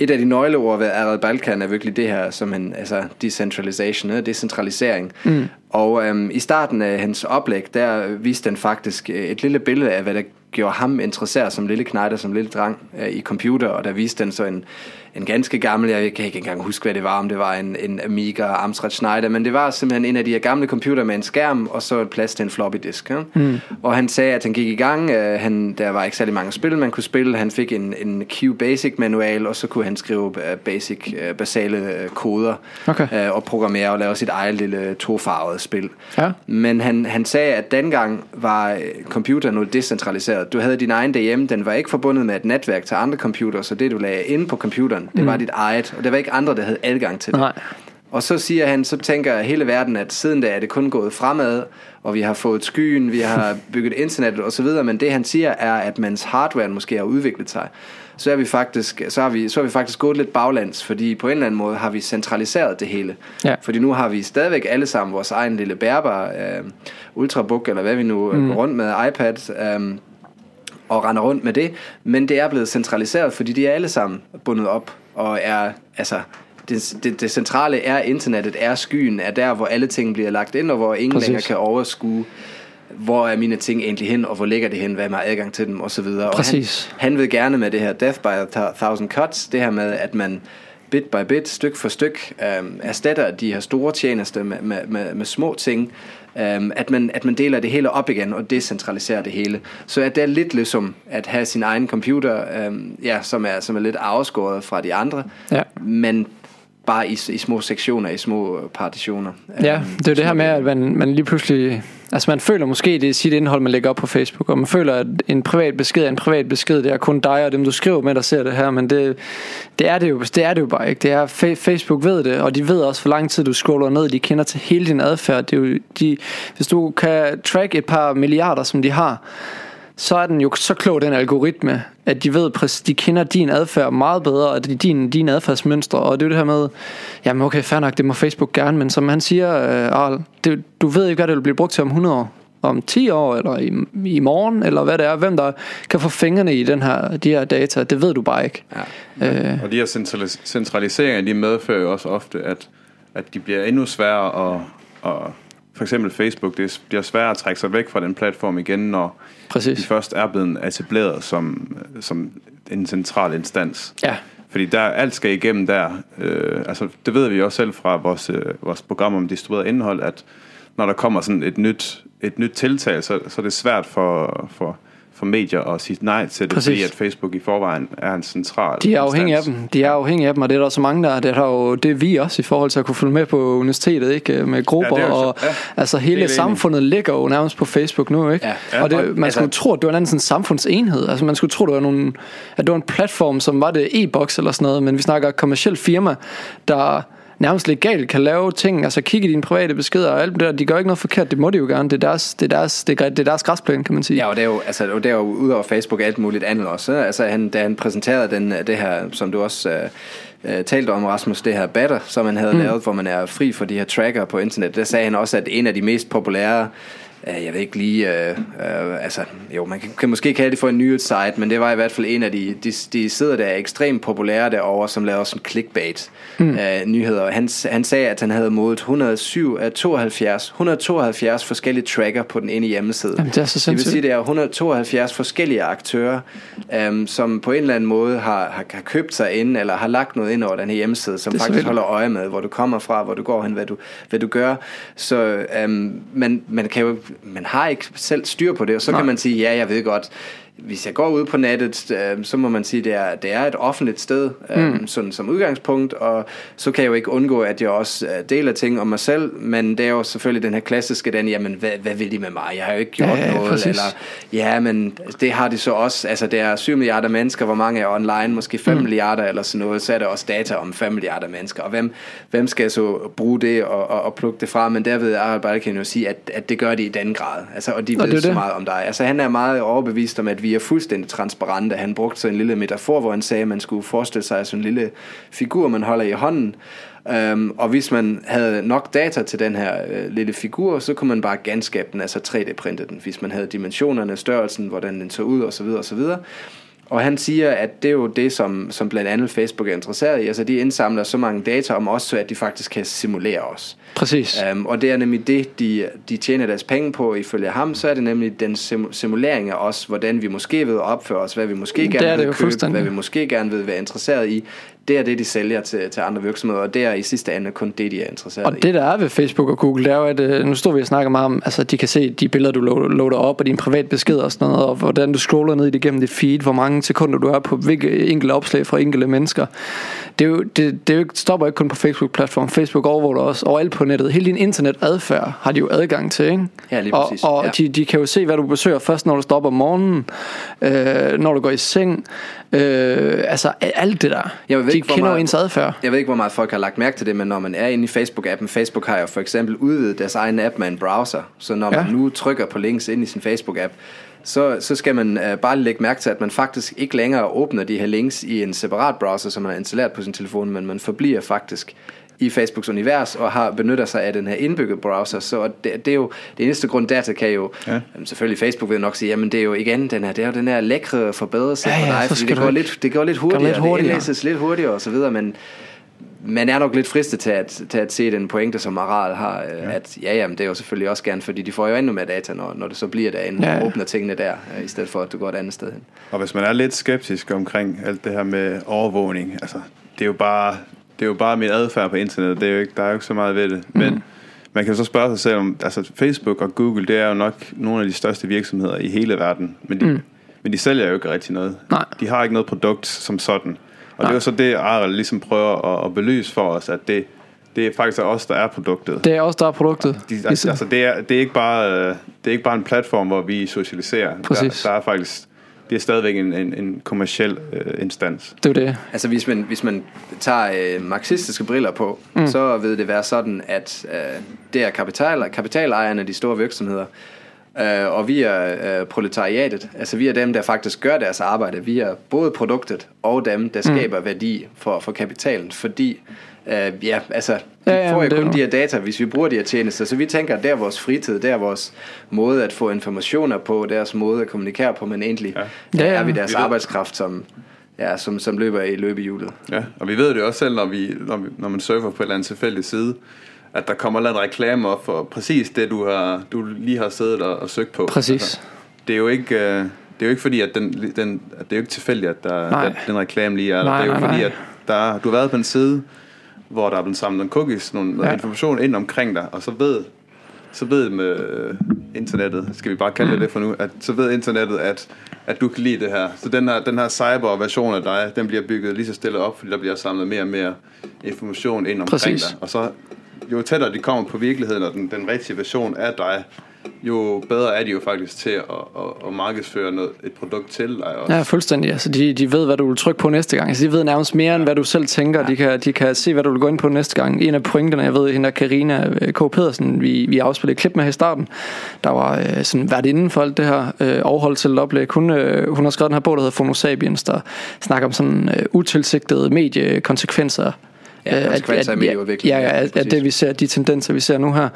et af de nøgleord ved Arad Balkan er virkelig det her, som han, altså decentralization, decentralisering. Mm. Og øhm, i starten af hans oplæg, der viste han faktisk et lille billede af, hvad der gjorde ham interesseret som lille knejder, som lille dreng øh, i computer, og der viste den så en, en ganske gammel, jeg kan ikke engang huske, hvad det var, om det var en, en Amiga Amstrad Schneider, men det var simpelthen en af de her gamle computer med en skærm, og så et plads til en floppy disk. Ja? Mm. Og han sagde, at han gik i gang, øh, han, der var ikke særlig mange spil, man kunne spille, han fik en, en Q-Basic manual, og så kunne han skrive uh, basic, uh, basale uh, koder, okay. uh, og programmere og lave sit eget lille tofarvet spil. Ja. Men han, han sagde, at dengang var computeren nu decentraliseret. Du havde din egen derhjemme, den var ikke forbundet med et netværk til andre computere, så det du lagde inde på computeren, det mm. var dit eget, og det var ikke andre, der havde adgang til det. Nej. Og så siger han, så tænker hele verden, at siden da er det kun gået fremad, og vi har fået skyen, vi har bygget internettet osv., men det han siger er, at mens hardware måske har udviklet sig, så er vi faktisk, så har vi, så er vi faktisk gået lidt baglands, fordi på en eller anden måde har vi centraliseret det hele. Ja. Fordi nu har vi stadigvæk alle sammen vores egen lille bærbar øh, ultrabook, eller hvad vi nu mm. går rundt med, iPad, øh, og render rundt med det, men det er blevet centraliseret, fordi de er alle sammen bundet op, og er, altså, det, det, det centrale er internettet, er skyen, er der, hvor alle ting bliver lagt ind, og hvor ingen Præcis. længere kan overskue hvor er mine ting egentlig hen, og hvor ligger det hen, hvad er mig adgang til dem, og så videre. Præcis. Og han, han vil gerne med det her Death by a Thousand Cuts, det her med, at man bit by bit, styk for styk, øhm, erstatter de her store tjenester med, med, med, med små ting, øhm, at, man, at man deler det hele op igen og decentraliserer det hele. Så at det er lidt ligesom at have sin egen computer, øhm, ja, som, er, som er lidt afskåret fra de andre, ja. men bare i, i små sektioner, i små partitioner. Ja, øhm, det er jo det her med, at man, man lige pludselig Altså man føler måske, det er sit indhold, man lægger op på Facebook, og man føler, at en privat besked er en privat besked, det er kun dig og dem, du skriver med, der ser det her, men det, det, er, det, jo, det er det jo bare ikke. Det er, Facebook ved det, og de ved også, hvor lang tid du scroller ned, de kender til hele din adfærd. Det er jo, de, hvis du kan track et par milliarder, som de har, så er den jo så klog, den algoritme, at de ved, de kender din adfærd meget bedre, og det er din, din adfærdsmønstre, og det er det her med, jamen okay, fair nok, det må Facebook gerne, men som han siger, øh, Arl, det, du ved ikke, hvad det vil blive brugt til om 100 år, om 10 år, eller i, i morgen, eller hvad det er, hvem der kan få fingrene i den her, de her data, det ved du bare ikke. Ja. Øh. Og de her centralis- centraliseringer, de medfører jo også ofte, at, at de bliver endnu sværere at, at for eksempel Facebook, det bliver sværere at trække sig væk fra den platform igen, når Præcis. de først er blevet etableret som, som en central instans. Ja. Fordi der, alt skal igennem der. Øh, altså, det ved vi også selv fra vores, øh, vores program om distribueret indhold, at når der kommer sådan et nyt, et nyt tiltag, så, så er det svært for, for for medier at sige nej til det, Præcis. fordi at Facebook i forvejen er en central De er afhængige af dem, de er afhængige af dem, og det er der så mange, der det er, jo, det er vi også i forhold til at kunne følge med på universitetet, ikke? med grupper, ja, og ja, altså hele samfundet enig. ligger jo nærmest på Facebook nu, ikke? Ja. Ja. Og det, man altså, skulle tro, at det var en anden sådan samfundsenhed, altså man skulle tro, det var nogle, at det var en platform, som var det e-boks eller sådan noget, men vi snakker kommersielt firma, der nærmest legalt kan lave ting, altså kigge i dine private beskeder og alt det der. De gør ikke noget forkert, det må de jo gerne. Det er deres, det er deres, det er, det er deres græsplæne, kan man sige. Ja, og det er jo, altså, det er jo ud over Facebook alt muligt andet også. Altså, han, da han præsenterede den, det her, som du også uh, uh, talte om, Rasmus, det her batter, som han havde mm. lavet, hvor man er fri for de her tracker på internet, der sagde han også, at en af de mest populære jeg ved ikke lige, uh, uh, altså, jo, man kan, kan måske kalde det for en nyhedssite, men det var i hvert fald en af de, de, de sidder der ekstremt populære derovre, som laver sådan clickbait mm. uh, nyheder. Han, han sagde, at han havde modet 107 af 72, 172 forskellige tracker på den ene hjemmeside. Jamen, det er så det vil sige, det er 172 forskellige aktører, um, som på en eller anden måde har, har, har købt sig ind, eller har lagt noget ind over den her hjemmeside, som faktisk vildt. holder øje med, hvor du kommer fra, hvor du går hen, hvad du, hvad du gør. Så um, man, man kan jo man har ikke selv styr på det, og så Nej. kan man sige, ja, jeg ved godt, hvis jeg går ud på nettet, øh, så må man sige, at det er, det er et offentligt sted, øh, mm. sådan som udgangspunkt, og så kan jeg jo ikke undgå, at jeg også øh, deler ting om mig selv, men det er jo selvfølgelig den her klassiske, den, jamen, hvad, hvad vil de med mig? Jeg har jo ikke gjort ja, ja, noget, præcis. eller, ja, men det har de så også, altså det er 7 milliarder mennesker, hvor mange er online, måske 5 mm. milliarder eller sådan noget, så er der også data om 5 milliarder mennesker, og hvem, hvem skal så bruge det og, og, og plukke det fra, men derved er kan jo sige, at, at det gør de i den grad, altså, og de ved det så det. meget om dig. Altså han er meget overbevist om, at vi er fuldstændig transparente. Han brugte så en lille metafor, hvor han sagde, at man skulle forestille sig sådan en lille figur, man holder i hånden. Øhm, og hvis man havde nok data til den her øh, lille figur, så kunne man bare genskabe den, altså 3D-printe den, hvis man havde dimensionerne, størrelsen, hvordan den så ud osv. osv. Og han siger, at det er jo det, som, som blandt andet Facebook er interesseret i. Altså de indsamler så mange data om os, så at de faktisk kan simulere os. Præcis. Um, og det er nemlig det, de, de tjener deres penge på. Ifølge ham, så er det nemlig den sim- simulering af os, hvordan vi måske vil opføre os, hvad vi måske gerne vil købe, hvad vi måske gerne vil være interesseret i det er det, de sælger til, til andre virksomheder, og det er i sidste ende kun det, de er interesseret og i. Og det, der er ved Facebook og Google, det er jo, at øh, nu står vi og snakker meget om, altså de kan se de billeder, du loader op, og dine private beskeder og sådan noget, og hvordan du scroller ned igennem det feed, hvor mange sekunder du er på hvilke enkelte opslag fra enkelte mennesker. Det, er jo, det, det er jo, stopper ikke kun på Facebook-platformen. Facebook overvåger også overalt på nettet. Hele din internetadfærd har de jo adgang til, ikke? Ja, lige præcis. Og, og ja. de, de kan jo se, hvad du besøger først, når du stopper om morgenen, øh, når du går i seng, øh, altså alt det der. Jeg ved de ikke, kender meget, ens adfærd. Jeg ved ikke, hvor meget folk har lagt mærke til det, men når man er inde i Facebook-appen, Facebook har jo for eksempel udvidet deres egen app med en browser, så når ja. man nu trykker på links ind i sin Facebook-app, så, så skal man uh, bare lægge mærke til, at man faktisk ikke længere åbner de her links i en separat browser, som man har installeret på sin telefon, men man forbliver faktisk i Facebooks univers og har benytter sig af den her indbygget browser. Så det, det er jo det eneste grund dertil kan jo ja. selvfølgelig Facebook vil nok sige, jamen det er jo igen den her, det er jo den her lækre forbedrelse ja, ja, for dig, fordi det går, lidt, det går lidt hurtigere, lidt hurtigere. det indlæses lidt hurtigere og så videre, men man er nok lidt fristet til at, til at se den pointe, som Aral har, øh, ja. at ja, jamen, det er jo selvfølgelig også gerne, fordi de får jo endnu mere data, når, når det så bliver derinde, ja, ja. og åbner tingene der, øh, i stedet for at du går et andet sted hen. Og hvis man er lidt skeptisk omkring alt det her med overvågning, altså, det er jo bare, det er jo bare min adfærd på internettet, det er jo ikke, der er jo ikke så meget ved det, mm. men man kan så spørge sig selv om, altså Facebook og Google, det er jo nok nogle af de største virksomheder i hele verden, men de, mm. men de sælger jo ikke rigtig noget. Nej. De har ikke noget produkt som sådan. Og Nej. det er jo så det, Ariel ligesom prøver at, at belyse for os, at det, det er faktisk os, der er produktet. Det er os, der er produktet. De, altså, altså, det, er, det, er ikke bare, det er ikke bare en platform, hvor vi socialiserer. Præcis. Der, der er faktisk det er stadigvæk en, en, en kommersiel øh, instans. Det er det. Altså hvis man, hvis man tager øh, marxistiske briller på, mm. så vil det være sådan, at øh, det er kapital, kapitalejerne af de store virksomheder, øh, og vi er øh, proletariatet. Altså vi er dem, der faktisk gør deres arbejde. Vi er både produktet og dem, der mm. skaber mm. værdi for, for kapitalen, fordi Uh, ja, altså, vi ja, ja, får jo kun de her data, hvis vi bruger de her tjenester. Så vi tænker, at det er vores fritid, det er vores måde at få informationer på, deres måde at kommunikere på, men egentlig ja. Ja, ja. er vi deres vi arbejdskraft, som, ja, som, som løber i løbehjulet. Ja, og vi ved det også selv, når, vi, når, vi, når man surfer på et eller andet tilfældigt side, at der kommer en reklame op for præcis det, du, har, du lige har siddet og, og søgt på. Præcis. Altså, det er jo ikke... Uh, det er jo ikke fordi, at, den, den, at det er jo ikke tilfældigt, at der, at den reklame lige er. Nej, det er jo nej, fordi, nej. at der, du har været på en side, hvor der er blevet samlet nogle cookies, nogle ja. information ind omkring dig, og så ved, så ved med internettet, skal vi bare kalde det det for nu, at så ved internettet, at, at du kan lide det her. Så den her, den her cyber-version af dig, den bliver bygget lige så stille op, fordi der bliver samlet mere og mere information ind omkring Præcis. dig. Og så jo tættere de kommer på virkeligheden, og den, den rigtige version af dig, jo bedre er de jo faktisk til at, at, at markedsføre noget, et produkt til dig også. Ja, fuldstændig. Altså, de, de ved, hvad du vil trykke på næste gang. Altså, de ved nærmest mere, end hvad du selv tænker. Ja. De, kan, de kan se, hvad du vil gå ind på næste gang. En af pointerne, jeg ved, hende der Karina øh, K. Pedersen, vi, vi afspillede et klip med her i starten, der var øh, sådan været inden for alt det her øh, overholdt til oplæg. Hun, øh, hun har skrevet den her bog, der hedder Fono Sapiens, der snakker om sådan øh, utilsigtede mediekonsekvenser Ja. Ja, ja, at, at det vi ser, de tendenser vi ser nu her.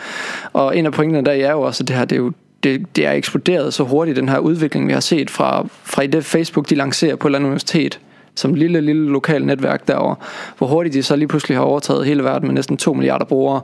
Og en af pointerne der er jo også, at det her, det er jo det, det er eksploderet så hurtigt, den her udvikling, vi har set fra, fra i det Facebook, de lancerer på et eller andet universitet, som lille, lille lokal netværk derovre, hvor hurtigt de så lige pludselig har overtaget hele verden med næsten 2 milliarder brugere.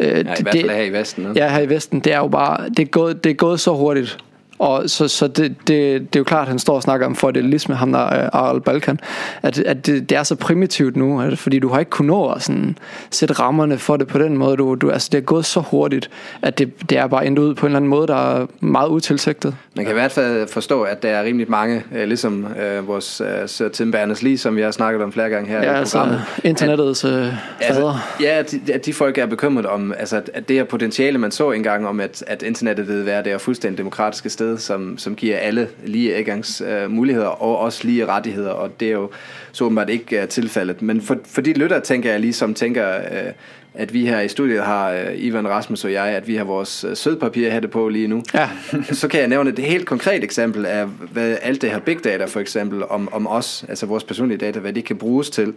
Øh, ja, i hvert fald her i Vesten. Ja, her i Vesten. Det er jo bare, det er gået, det er gået så hurtigt. Og så, så det, det, det er jo klart, at han står og snakker om feudalisme, ham der er Arl Balkan, at, at det, det, er så primitivt nu, at, fordi du har ikke kunnet nå at sådan, sætte rammerne for det på den måde. Du, du, altså, det er gået så hurtigt, at det, det er bare endt ud på en eller anden måde, der er meget utilsigtet. Man kan i hvert fald forstå, at der er rimelig mange, øh, ligesom øh, vores øh, Sir Tim Berners-Lee, som vi har snakket om flere gange her ja, i altså, programmet. internettets øh, altså, Ja, at de, at de folk er bekymret om, altså, at det her potentiale, man så engang om, at, at internettet vil være det fuldstændig demokratiske sted, som, som giver alle lige adgangsmuligheder øh, og også lige rettigheder, og det er jo så åbenbart ikke uh, tilfældet. Men for, for de lytter, tænker jeg ligesom tænker, uh, at vi her i studiet har, uh, Ivan Rasmus og jeg, at vi har vores uh, sødpapirhætte på lige nu. Ja. så kan jeg nævne et helt konkret eksempel af, hvad alt det her big data for eksempel, om, om os, altså vores personlige data, hvad det kan bruges til.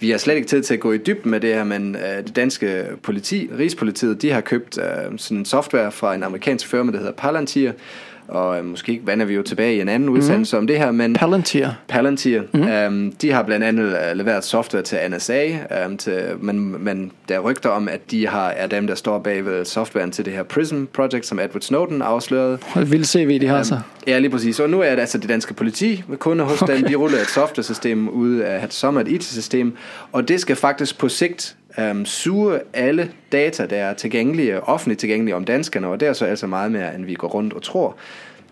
Vi har slet ikke tid til at gå i dybden med det her, men uh, det danske politi, Rigspolitiet, de har købt uh, sådan en software fra en amerikansk firma, der hedder Palantir, og øh, måske vander vi jo tilbage i en anden udsendelse mm. om det her, men Palantir, Palantir mm. øhm, de har blandt andet uh, leveret software til NSA, øhm, til, men, men der er rygter om, at de har, er dem, der står bag ved softwaren til det her PRISM project, som Edward Snowden afslørede. Vildt vil se, hvad de har øhm, så. Ja, lige præcis. Og nu er det altså det danske politi kunde hos okay. dem. De ruller et software-system ud af som et IT-system, og det skal faktisk på sigt øhm, suge alle data, der er tilgængelige, offentligt tilgængelige om danskerne, og det er så altså meget mere, end vi går rundt og tror.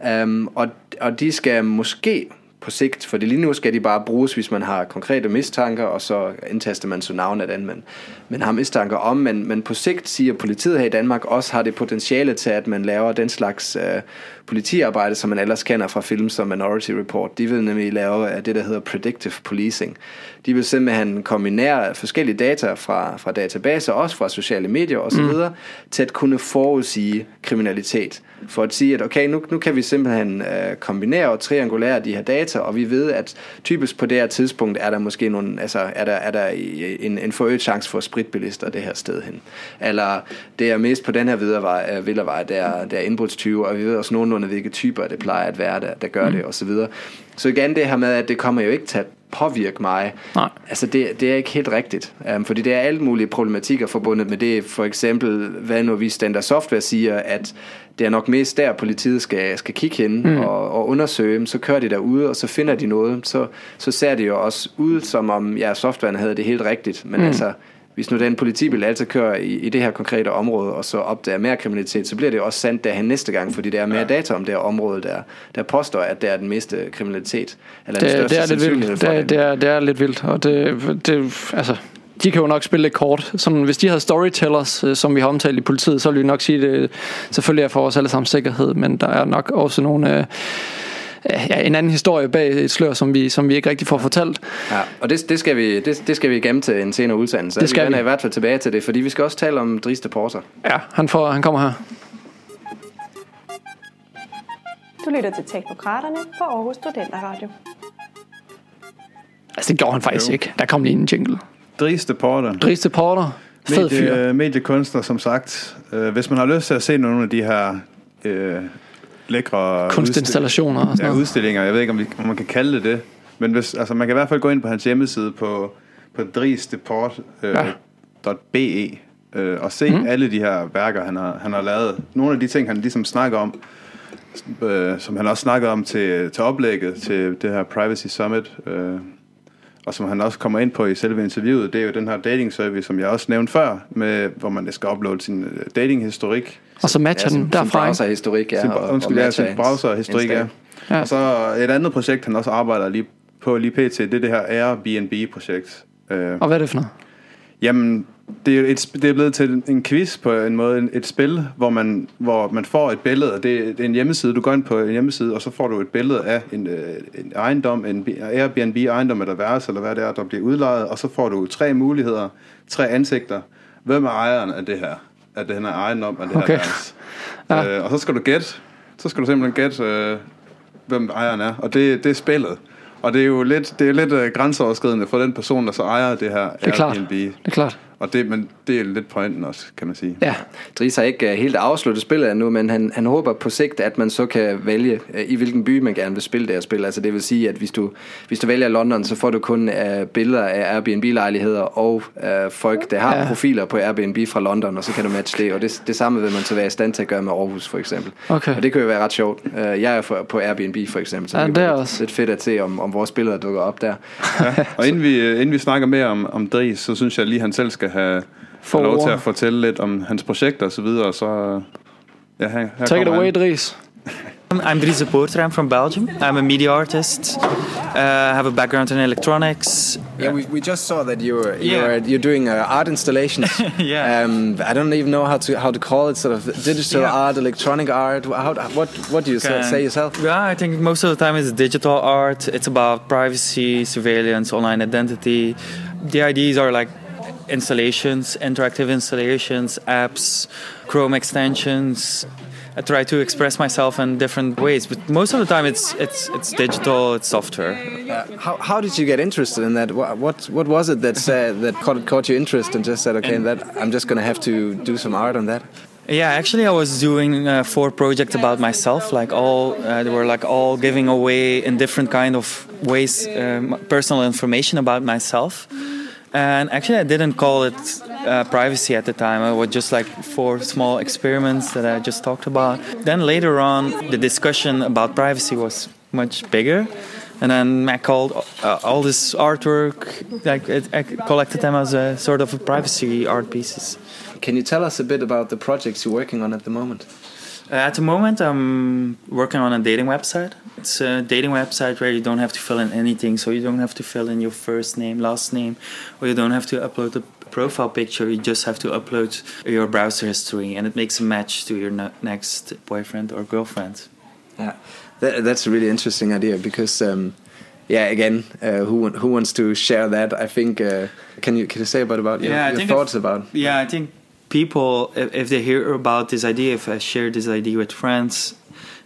Øhm, og, og de skal måske på sigt, for lige nu skal de bare bruges, hvis man har konkrete mistanker, og så indtaster man så navn af den, man, man har mistanker om. Men, men på sigt siger politiet her i Danmark også har det potentiale til, at man laver den slags øh, politiarbejde, som man ellers kender fra film som Minority Report. De vil nemlig lave uh, det, der hedder predictive policing. De vil simpelthen kombinere forskellige data fra, fra databaser, også fra sociale medier osv., mm. til at kunne forudsige kriminalitet. For at sige, at okay, nu, nu kan vi simpelthen uh, kombinere og triangulere de her data, og vi ved, at typisk på det her tidspunkt er der måske nogle, altså er der, er der en, en forøget chance for spritbilister det her sted hen. Eller det er mest på den her vidervej, uh, vildervej, der, der er indbrudstyve, og vi ved også nogenlunde, hvilke typer det plejer at være, der, der gør mm. det osv. Så, så igen det her med, at det kommer jo ikke til at påvirke mig. Nej. Altså det, det er ikke helt rigtigt, um, fordi det er alle mulige problematikker forbundet med det. For eksempel, hvad nu hvis Standard Software siger, at det er nok mest der, politiet skal, skal kigge hen mm. og, og undersøge, så kører de derude, og så finder de noget, så, så ser det jo også ud, som om ja, softwaren havde det helt rigtigt, men mm. altså hvis nu den politibil altid kører i, i det her konkrete område, og så opdager mere kriminalitet, så bliver det også sandt derhen næste gang, fordi der er mere ja. data om det her område, der, der påstår, at det er den meste kriminalitet. Eller det, den det er lidt vildt. Det, er, det, er, det er lidt vildt, og det, det, altså, de kan jo nok spille lidt kort. Som hvis de havde storytellers, øh, som vi har omtalt i politiet, så ville vi nok sige, det selvfølgelig er for os alle sammen sikkerhed, men der er nok også nogle... Øh, ja, en anden historie bag et slør, som vi, som vi ikke rigtig får fortalt. Ja, og det, det, skal vi, det, det skal vi gemme til en senere udsendelse. Det skal vi. vi. i hvert fald tilbage til det, fordi vi skal også tale om Driste Porter. Ja, han, får, han kommer her. Du lytter til Teknokraterne på Aarhus Studenter Radio. Altså, det gjorde han faktisk jo. ikke. Der kom lige en jingle. Driste Porter. Driste Porter. Fed Medie, fyr. Mediekunstner, som sagt. Øh, hvis man har lyst til at se nogle af de her øh, lækre kunstinstallationer og sådan ja, udstillinger. Jeg ved ikke, om, vi, om man kan kalde det det. Men hvis, altså, man kan i hvert fald gå ind på hans hjemmeside på, på drisdeport.be øh, ja. øh, og se mm. alle de her værker, han har, han har lavet. Nogle af de ting, han ligesom snakker om, øh, som han også snakkede om til, til oplægget til det her Privacy Summit, øh, og som han også kommer ind på i selve interviewet, det er jo den her dating service, som jeg også nævnte før, med, hvor man skal uploade sin øh, datinghistorik. Og så matcher ja, den derfra. Sin browserhistorik, ja. Sin, og, undskyld, og ja, sin browserhistorik, ja. ja. Og så et andet projekt, han også arbejder lige på lige pt, det er det her Airbnb-projekt. Øh, og hvad er det for noget? Jamen, det er, et, det er blevet til en, quiz på en måde, et spil, hvor man, hvor man får et billede. Det, det er en hjemmeside, du går ind på en hjemmeside, og så får du et billede af en, øh, en ejendom, en Airbnb-ejendom eller værelse, eller hvad det er, der bliver udlejet, og så får du tre muligheder, tre ansigter. Hvem er ejeren af det her? Af den her ejendom, af det Okay. her værelse? Ja. Øh, og så skal du gætte, så skal du simpelthen gætte, øh, hvem ejeren er, og det, det er spillet. Og det er jo lidt, det er lidt øh, grænseoverskridende for den person, der så ejer det her Det er klart. Airbnb. Det er klart. Og det, men det er lidt pointen også, kan man sige. Ja. Dries har ikke øh, helt afsluttet spillet endnu, men han, han håber på sigt, at man så kan vælge, øh, i hvilken by man gerne vil spille det her spil. Altså det vil sige, at hvis du, hvis du vælger London, så får du kun uh, billeder af Airbnb-lejligheder og uh, folk, der har Ja. ja. profiler på Airbnb fra London, og så kan du matche det. Og det, det samme vil man så være i stand til at gøre med Aarhus, for eksempel. Okay. Og det kan jo være ret sjovt. Uh, jeg er for, på Airbnb, for eksempel, så Ja, det er også. lidt fedt at se, om, om vores billeder dukker op der. Og inden vi, inden vi snakker mere om, om Dries, så synes jeg lige, han selv skal have, Få lov til at fortælle lidt om hans projekter og så videre, og så... Ja, her, her Take it away, han. Dries. I'm Dries Poorter. I'm from Belgium. I'm a media artist. Uh, I have a background in electronics. Yeah, we, we just saw that you're Yeah. you're you're doing uh, art installations. Yeah. Um, I don't even know how to how to call it. Sort of digital Yeah. art, electronic art. How, what what do you say, Can- say yourself? Yeah, I think most of the time it's digital art. It's about privacy, surveillance, online identity. The ideas are like installations, interactive installations, apps, Chrome extensions. I try to express myself in different ways, but most of the time it's it's it's digital, it's software. How, how did you get interested in that? What what, what was it that said, that caught, caught your interest and just said, okay, that I'm just gonna have to do some art on that? Yeah, actually, I was doing uh, four projects about myself. Like all, uh, they were like all giving away in different kind of ways um, personal information about myself. And actually, I didn't call it uh, privacy at the time. It was just like four small experiments that I just talked about. Then later on, the discussion about privacy was much bigger. And then I called uh, all this artwork, like it, I collected them as a sort of a privacy art pieces. Can you tell us a bit about the projects you're working on at the moment? Uh, at the moment, I'm working on a dating website. It's a dating website where you don't have to fill in anything. So you don't have to fill in your first name, last name, or you don't have to upload a profile picture. You just have to upload your browser history, and it makes a match to your ne- next boyfriend or girlfriend. Yeah, that, that's a really interesting idea because, um, yeah, again, uh, who who wants to share that? I think. Uh, can you can you say about about your, Yeah, your thoughts about? Yeah, I think people, if, if they hear about this idea, if I share this idea with friends,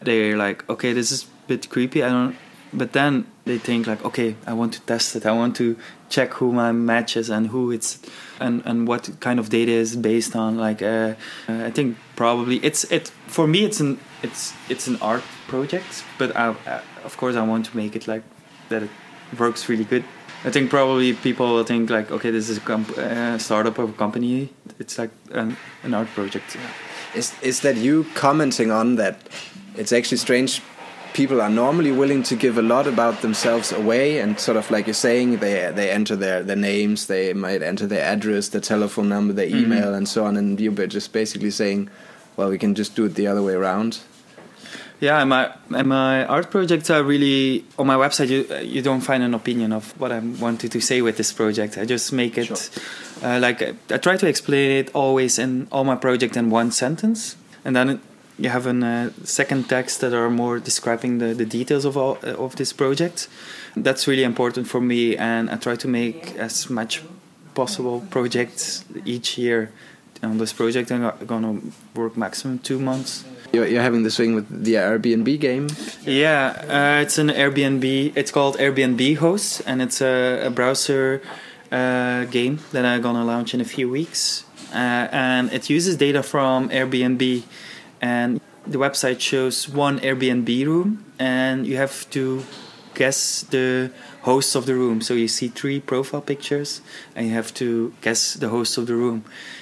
they're like, okay, this is a bit creepy. I don't. But then they think like, okay, I want to test it. I want to check who my matches and who it's and and what kind of data is based on. Like, uh, uh, I think probably it's it for me. It's an it's it's an art project, but I, I, of course I want to make it like that. It works really good. I think probably people will think like, okay, this is a comp- uh, startup of a company. It's like an, an art project. Is is that you commenting on that? It's actually strange. People are normally willing to give a lot about themselves away, and sort of like you're saying, they they enter their their names, they might enter their address, their telephone number, their Mhm. email, and so on. And you're just basically saying, well, we can just do it the other way around. Yeah, and my and my art projects are really on my website. You you don't find an opinion of what I wanted to say with this project. I just make it uh, like I, I try to explain it always in all my project in one sentence, and then it, you have a uh, second text that are more describing the, the details of all uh, of this project. That's really important for me, and I try to make as much possible projects each year. On this project, I'm gonna work maximum two months. You're, you're having this thing with the Airbnb game. Yeah, uh, it's an Airbnb. It's called Airbnb Host, and it's a, a browser uh, game that I'm gonna launch in a few weeks. Uh, and it uses data from Airbnb, and the website shows one Airbnb room, and you have to guess the host of the room. So you see three profile pictures, and you have to guess the host of the room.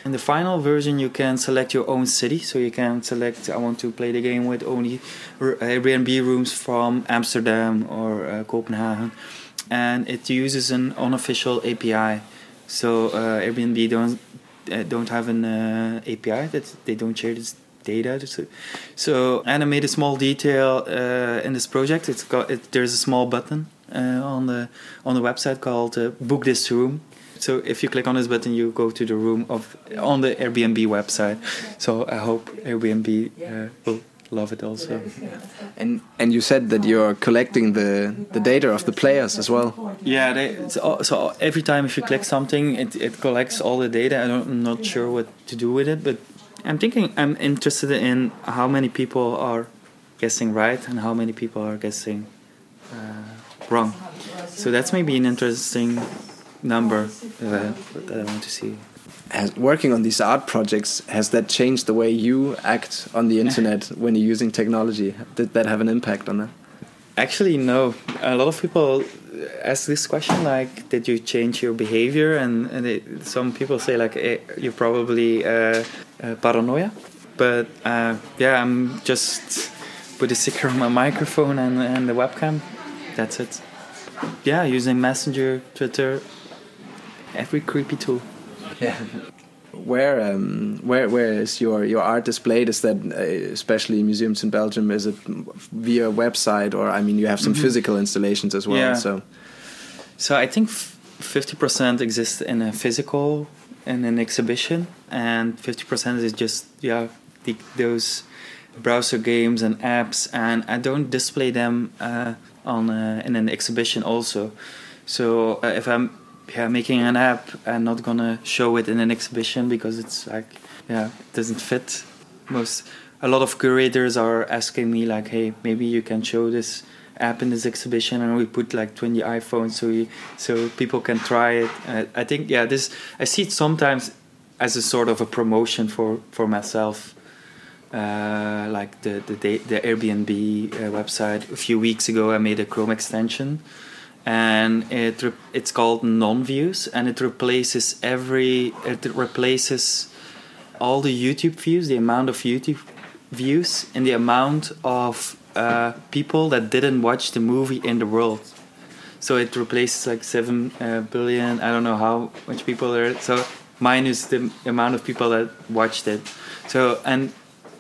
In the final version, you can select your own city. So you can select, I want to play the game with only Airbnb rooms from Amsterdam or uh, Copenhagen, and it uses an unofficial API. So uh, Airbnb don't uh, don't have an uh, API that they don't share this data. So, so and I made a small detail uh, in this project. It's got it, there's a small button on the on the website called uh, Book This Room. so if you click on this button, you go to the room of on the Airbnb website. So I hope Airbnb uh, will love it also. And and you said that you're collecting the the data of the players as well. Yeah, they, so, so every time if you click something, it, it collects all the data. I don't, I'm not sure what to do with it, but I'm thinking I'm interested in how many people are guessing right and how many people are guessing uh, wrong. So that's maybe an interesting number that, that I want to see. Has, working on these art projects has that changed the way you act on the internet when you're using technology? Did that have an impact on that? Actually, no. A lot of people ask this question, like, did you change your behavior? And, and it, some people say, like, eh, you're probably uh, uh, paranoia. But uh, yeah, I'm just put a sticker on my microphone and, and the webcam. That's it. Yeah, using Messenger, Twitter, every creepy tool. Yeah. Where um, where where is your, your art displayed? Is that uh, especially museums in Belgium? Is it via website or I mean you have some Mhm. physical installations as well? Yeah. So So I think fifty percent exists in a physical in an exhibition, and fifty percent is just yeah the, those browser games and apps, and I don't display them uh, on uh, in an exhibition also. So uh, if I'm yeah making an app, I'm not gonna show it in an exhibition because it's like yeah it doesn't fit. Most a lot of curators are asking me like, hey, maybe you can show this app in this exhibition and we put like 20 iPhones so so people can try it. Uh, I think yeah, this I see it sometimes as a sort of a promotion for for myself. Uh, like the the, the Airbnb uh, website. A few weeks ago, I made a Chrome extension, and it it's called non-views, and it replaces every it replaces all the YouTube views, the amount of YouTube views, and the amount of uh, people that didn't watch the movie in the world. So it replaces like seven uh, billion. I don't know how much people there. So minus the amount of people that watched it. So and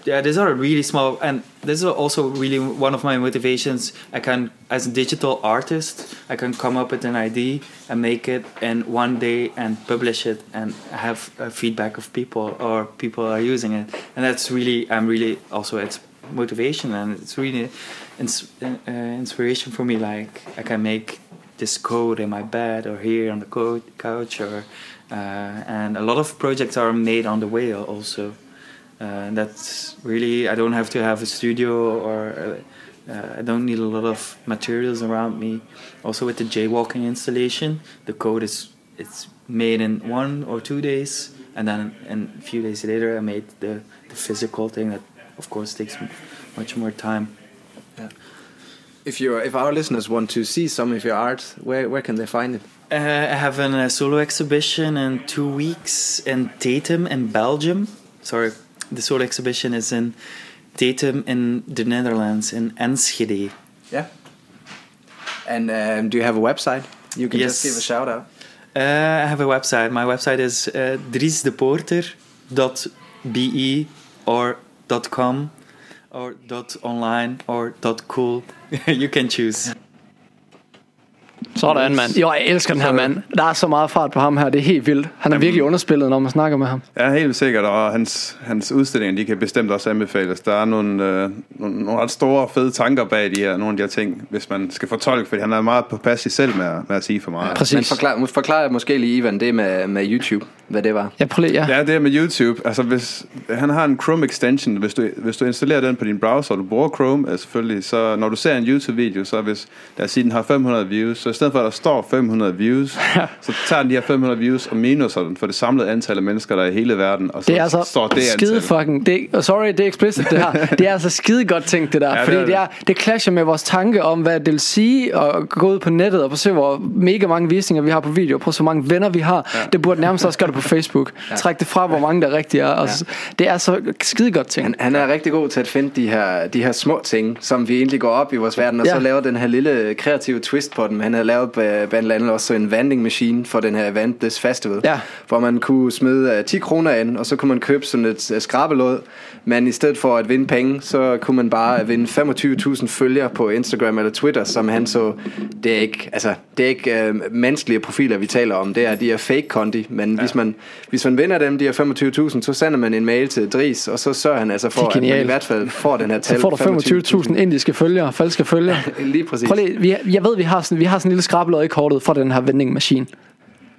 yeah, these are really small, and this is also really one of my motivations. I can, as a digital artist, I can come up with an idea and make it in one day and publish it and have a feedback of people or people are using it, and that's really, I'm really also it's motivation and it's really ins- uh, inspiration for me. Like I can make this code in my bed or here on the co- couch, or uh, and a lot of projects are made on the way also. Uh, and that's really I don't have to have a studio or uh, uh, I don't need a lot of materials around me. Also with the jaywalking installation, the code is it's made in one or two days, and then and a few days later I made the, the physical thing that of course takes much more time. if you if our listeners want to see some of your art, where where can they find it? Uh, I have a uh, solo exhibition in two weeks in Tatum in Belgium. Sorry, the solo exhibition is in Tatum in the Netherlands in Enschede. Yeah. And um, do you have a website? You can just give a shout out. Uh, I have a website. My website is uh, driesdepoorter.be or .com or .online or .cool. you can choose. Sådan, mand. Jo, jeg elsker den her mand. Der er så meget fart på ham her. Det er helt vildt. Han er virkelig underspillet, når man snakker med ham. Ja, helt sikkert, og hans, hans udstillinger, de kan bestemt også anbefales. Der er nogle, øh, nogle, nogle ret store, fede tanker bag de her, nogle af de her ting, hvis man skal fortolke, fordi han er meget påpasselig selv med, at- med at sige for meget. Præcis. Men forklar, forklar måske lige, Ivan, det med, med YouTube, hvad det var. Ja, prøv lige, ja. Ja, det er med YouTube. Altså, hvis, han har en Chrome extension. Hvis du, hvis du installerer den på din browser, og du bruger Chrome, øh, selvfølgelig, så når du ser en YouTube-video, så hvis, lad os sige, den har 500 views, så stedet for, at der står 500 views, så tager den de her 500 views og minuser den for det samlede antal af mennesker, der er i hele verden, og så Det er altså står det skide antal. fucking det, oh, Sorry, det er explicit det her Det er altså skide godt tænkt det der Ja, det Fordi er det, det. er, det clasher med vores tanke om Hvad det vil sige At gå ud på nettet Og se hvor mega mange visninger vi har på video Prøv så mange venner vi har ja. Det burde nærmest også gøre det på Facebook ja. Træk det fra hvor mange der rigtig er og så, Det er så skide godt tænkt Han, han er rigtig god til at finde de her, de her små ting, som vi egentlig går op i vores verden, og Ja. så laver den her lille kreative twist på dem. Han har lavet lavede blandt andet også en vending machine for den her event, This Festival. Ja. Hvor man kunne smide øh, 10 kroner ind, og så kunne man købe sådan et øh, skrabelåd. Men i stedet for at vinde penge, så kunne man bare vinde 25.000 følgere på Instagram eller Twitter, som han så. Det er ikke, altså, det er ikke øh, menneskelige profiler, vi taler om. Det er de her fake konti. Men ja. hvis, man, hvis man vinder dem, de her 25.000, så sender man en mail til Dris, og så sørger han altså for, at man i hvert fald får den her tal. Så får du 25.000 indiske følgere, falske følgere. Lige præcis. Prøv lige, vi, jeg ved, vi har sådan, vi har sådan en lille skrabelod i kortet for den her vending machine.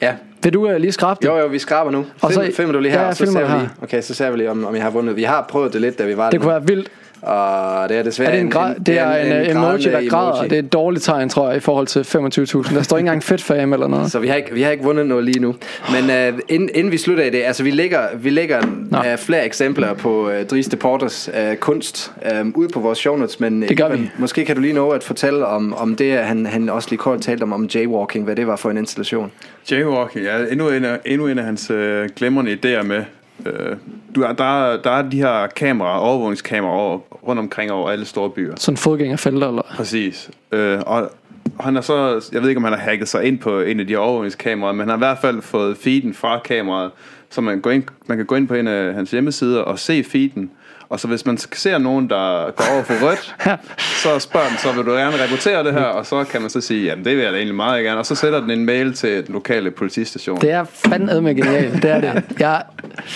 Ja. Vil du uh, lige skrabe det? Jo, jo, vi skraber nu. Og så- Film, filmer du lige her, Ja, så ser vi lige. Okay, så ser vi lige, om, om jeg har vundet. Vi har prøvet det lidt, da vi var Det der. kunne være vildt. Og det er desværre Er det en, gra- det er en, en emoji, der græder, og det er et dårligt tegn, tror jeg, i forhold til 25.000. Der står ikke engang fedt for ham eller noget. Så vi har, ikke, vi har ikke vundet noget lige nu. Men uh, inden, inden vi slutter af det, altså vi lægger, vi lægger uh, flere eksempler på uh, Dries de Porters uh, kunst uh, ude på vores show notes, men Det gør vi. måske kan du lige nå at fortælle om, om det, han, han også lige kort talte om, om jaywalking, hvad det var for en installation. Jaywalking, ja, endnu en af, endnu en af hans øh, glemrende idéer med. Øh, du er, der, er- der er de her kameraer, overvågningskameraer over, rundt omkring over alle store byer. Sådan fodgængerfelter, eller? Præcis. Øh, og han har så, jeg ved ikke om han har hacket sig ind på en af de her overvågningskameraer, men han har i hvert fald fået feeden fra kameraet, så man, går ind, man kan gå ind på en af hans hjemmesider og se feeden. Og så hvis man ser nogen, der går over for rødt, så spørger den, så vil du gerne rapportere det her, og så kan man så sige, jamen det vil jeg da egentlig meget gerne. Og så sætter den en mail til den lokale politistation. Det er fandme genialt, det er det. Jeg,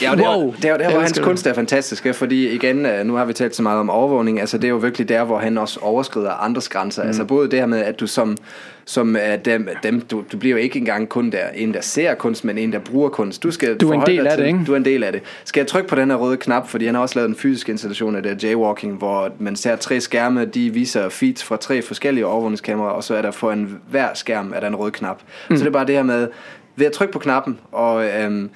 Ja, og det er, wow, det er, der, jeg hvor hans det. kunst er fantastisk, fordi igen, øh, nu har vi talt så meget om overvågning, altså det er jo virkelig der, hvor han også overskrider andres grænser. Mm. Altså både det her med, at du som, som uh, dem, dem du, du bliver jo ikke engang kun der, en, der ser kunst, men en, der bruger kunst. Du, skal Du er en del af det, til- ikke? Du er en del af det. Skal jeg trykke på den her røde knap, fordi han har også lavet en fysisk installation af det jaywalking, hvor man ser tre skærme, de viser feeds fra tre forskellige overvågningskameraer, og så er der for en hver skærm er der en rød knap. Mm. Så det er bare det her med, ved at trykke på knappen, og øhm,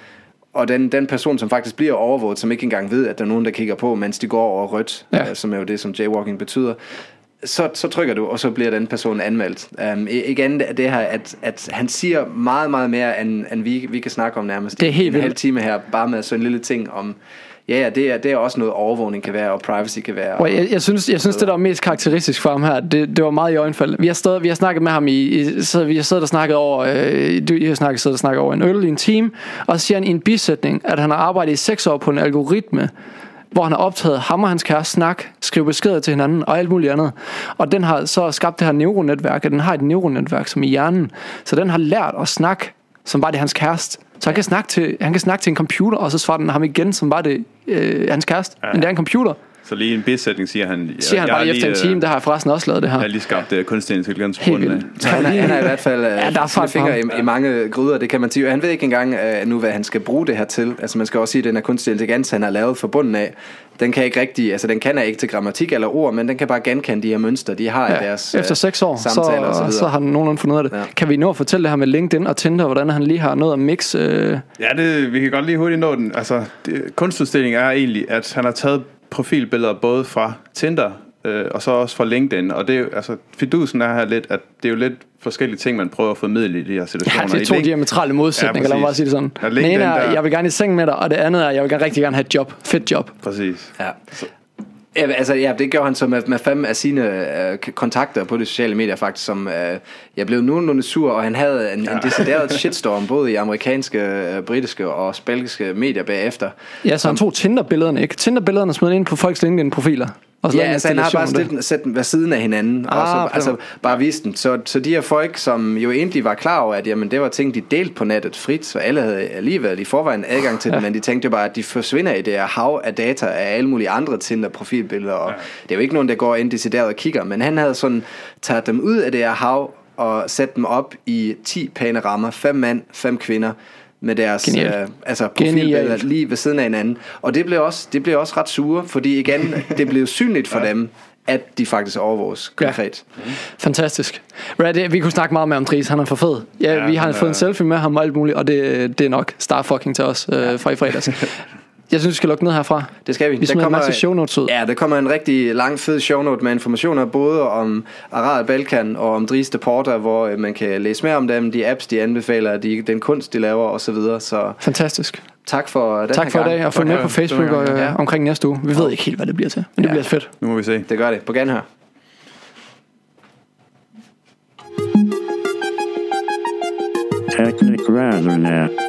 og den, den person, som faktisk bliver overvåget, som ikke engang ved, at der er nogen, der kigger på, mens de går over rødt, Ja. ja. som er jo det, som jaywalking betyder, så, så trykker du, og så bliver den person anmeldt. Um, igen, det det her, at, at han siger meget, meget mere, end, end vi, vi kan snakke om nærmest. Det er helt en vildt. halv time her, bare med sådan en lille ting om, ja, ja, det er, det er også noget overvågning kan være, og privacy kan være. Og jeg, jeg, synes, jeg synes, det der er mest karakteristisk for ham her, det, det var meget i øjenfald. Vi har, stået, vi har snakket med ham i, i så vi har siddet og snakket over, øh, du, I har snakket, siddet og snakket over en øl i en time, og så siger han i en bisætning, at han har arbejdet i seks år på en algoritme, hvor han har optaget ham og hans kæreste snak, skrive beskeder til hinanden og alt muligt andet. Og den har så skabt det her neuronetværk, og den har et neuronetværk som i hjernen. Så den har lært at snakke, som var det hans kæreste. Så han kan, snakke til, han kan snakke til en computer, og så svarer den ham igen, som var det øh, hans kæreste. Ja. Men det er en computer. Så lige i en bisætning siger han... Siger han jeg bare har lige efter en øh, time, der har jeg forresten også lavet det her. Jeg har lige skabt uh, kunstig intelligens på han, er, han er i hvert fald Ja, ja, der er der på fingre i, i mange gryder, det kan man sige. Han ved ikke engang uh, nu, hvad han skal bruge det her til. Altså man skal også sige, at den her kunstig intelligens, han har lavet for bunden af, den kan ikke rigtig, altså den kan ikke til grammatik eller ord, men den kan bare genkende de her mønstre, de har i Ja, deres efter øh, seks år, så, så, så har han nogenlunde fundet ud af det. Ja. Kan vi nå at fortælle det her med LinkedIn og Tinder, hvordan han lige har noget at mix? Øh, Ja, det, vi kan godt lige hurtigt nå den. Altså, det, kunstudstillingen er egentlig, at han har taget profilbilleder både fra Tinder øh, og så også fra LinkedIn. Og det er jo, altså, fidusen er her lidt, at det er jo lidt forskellige ting, man prøver at formidle i de her situationer. ja, det er to Link- diametrale modsætninger, Ja, lad mig bare sige det sådan. Ja, Den LinkedIn ene er, der- jeg vil gerne i seng med dig, og det andet er, jeg vil gerne rigtig gerne have et job. Fedt job. Præcis. Ja. Ja, altså, ja, det gør han så med, med fem af sine øh, kontakter på de sociale medier faktisk, som øh, jeg blev nogenlunde sur, og han havde en, ja. en decideret shitstorm, både i amerikanske, øh, britiske og belgiske medier bagefter. Ja, så han tog Tinder-billederne, ikke? Tinder-billederne smed ind på folks LinkedIn-profiler. Og så Ja, altså han har bare stillet, sat dem ved siden af hinanden, og Ah, så, på den altså måde. bare vist dem. Så, så de her folk, som jo egentlig var klar over, at jamen, det var ting, de delte på nettet frit, så alle havde alligevel i forvejen adgang til ja. dem, men de tænkte jo bare, at de forsvinder i det her hav af data af alle mulige andre Tinder-profilbilleder, og ja. det er jo ikke nogen, der går ind decideret og kigger, men han havde sådan taget dem ud af det her hav, og sat dem op i 10 pæne rammer, fem mænd, fem kvinder, med deres Genialt. øh, altså profilbilleder lige ved siden af hinanden. Og det blev også, det blev også ret sure, fordi igen, det blev synligt for dem, at de faktisk overvåges konkret. Fantastisk. Right, det, vi kunne snakke meget med om Dries, han er for fed. Ja, Ja, vi har fået er- en selfie med ham og alt muligt, og det, det er nok star fucking til os øh, fra i fredags. Jeg synes, vi skal lukke ned herfra. Det skal vi. Vi smider en masse show notes ud. Ja, der kommer en rigtig lang fed show note med informationer både om Aral Balkan og om Dries Porter, hvor øh, man kan læse mere om dem, de apps, de anbefaler, de, den kunst, de laver osv. Så, videre. så Fantastisk. tak for den Tak for i dag, og følg med på Facebook og, øh, Ja. omkring næste uge. Vi ved ikke helt, hvad det bliver til, men det Ja. bliver fedt. Nu må vi se. Det gør det. På genhør. Technic Razornet.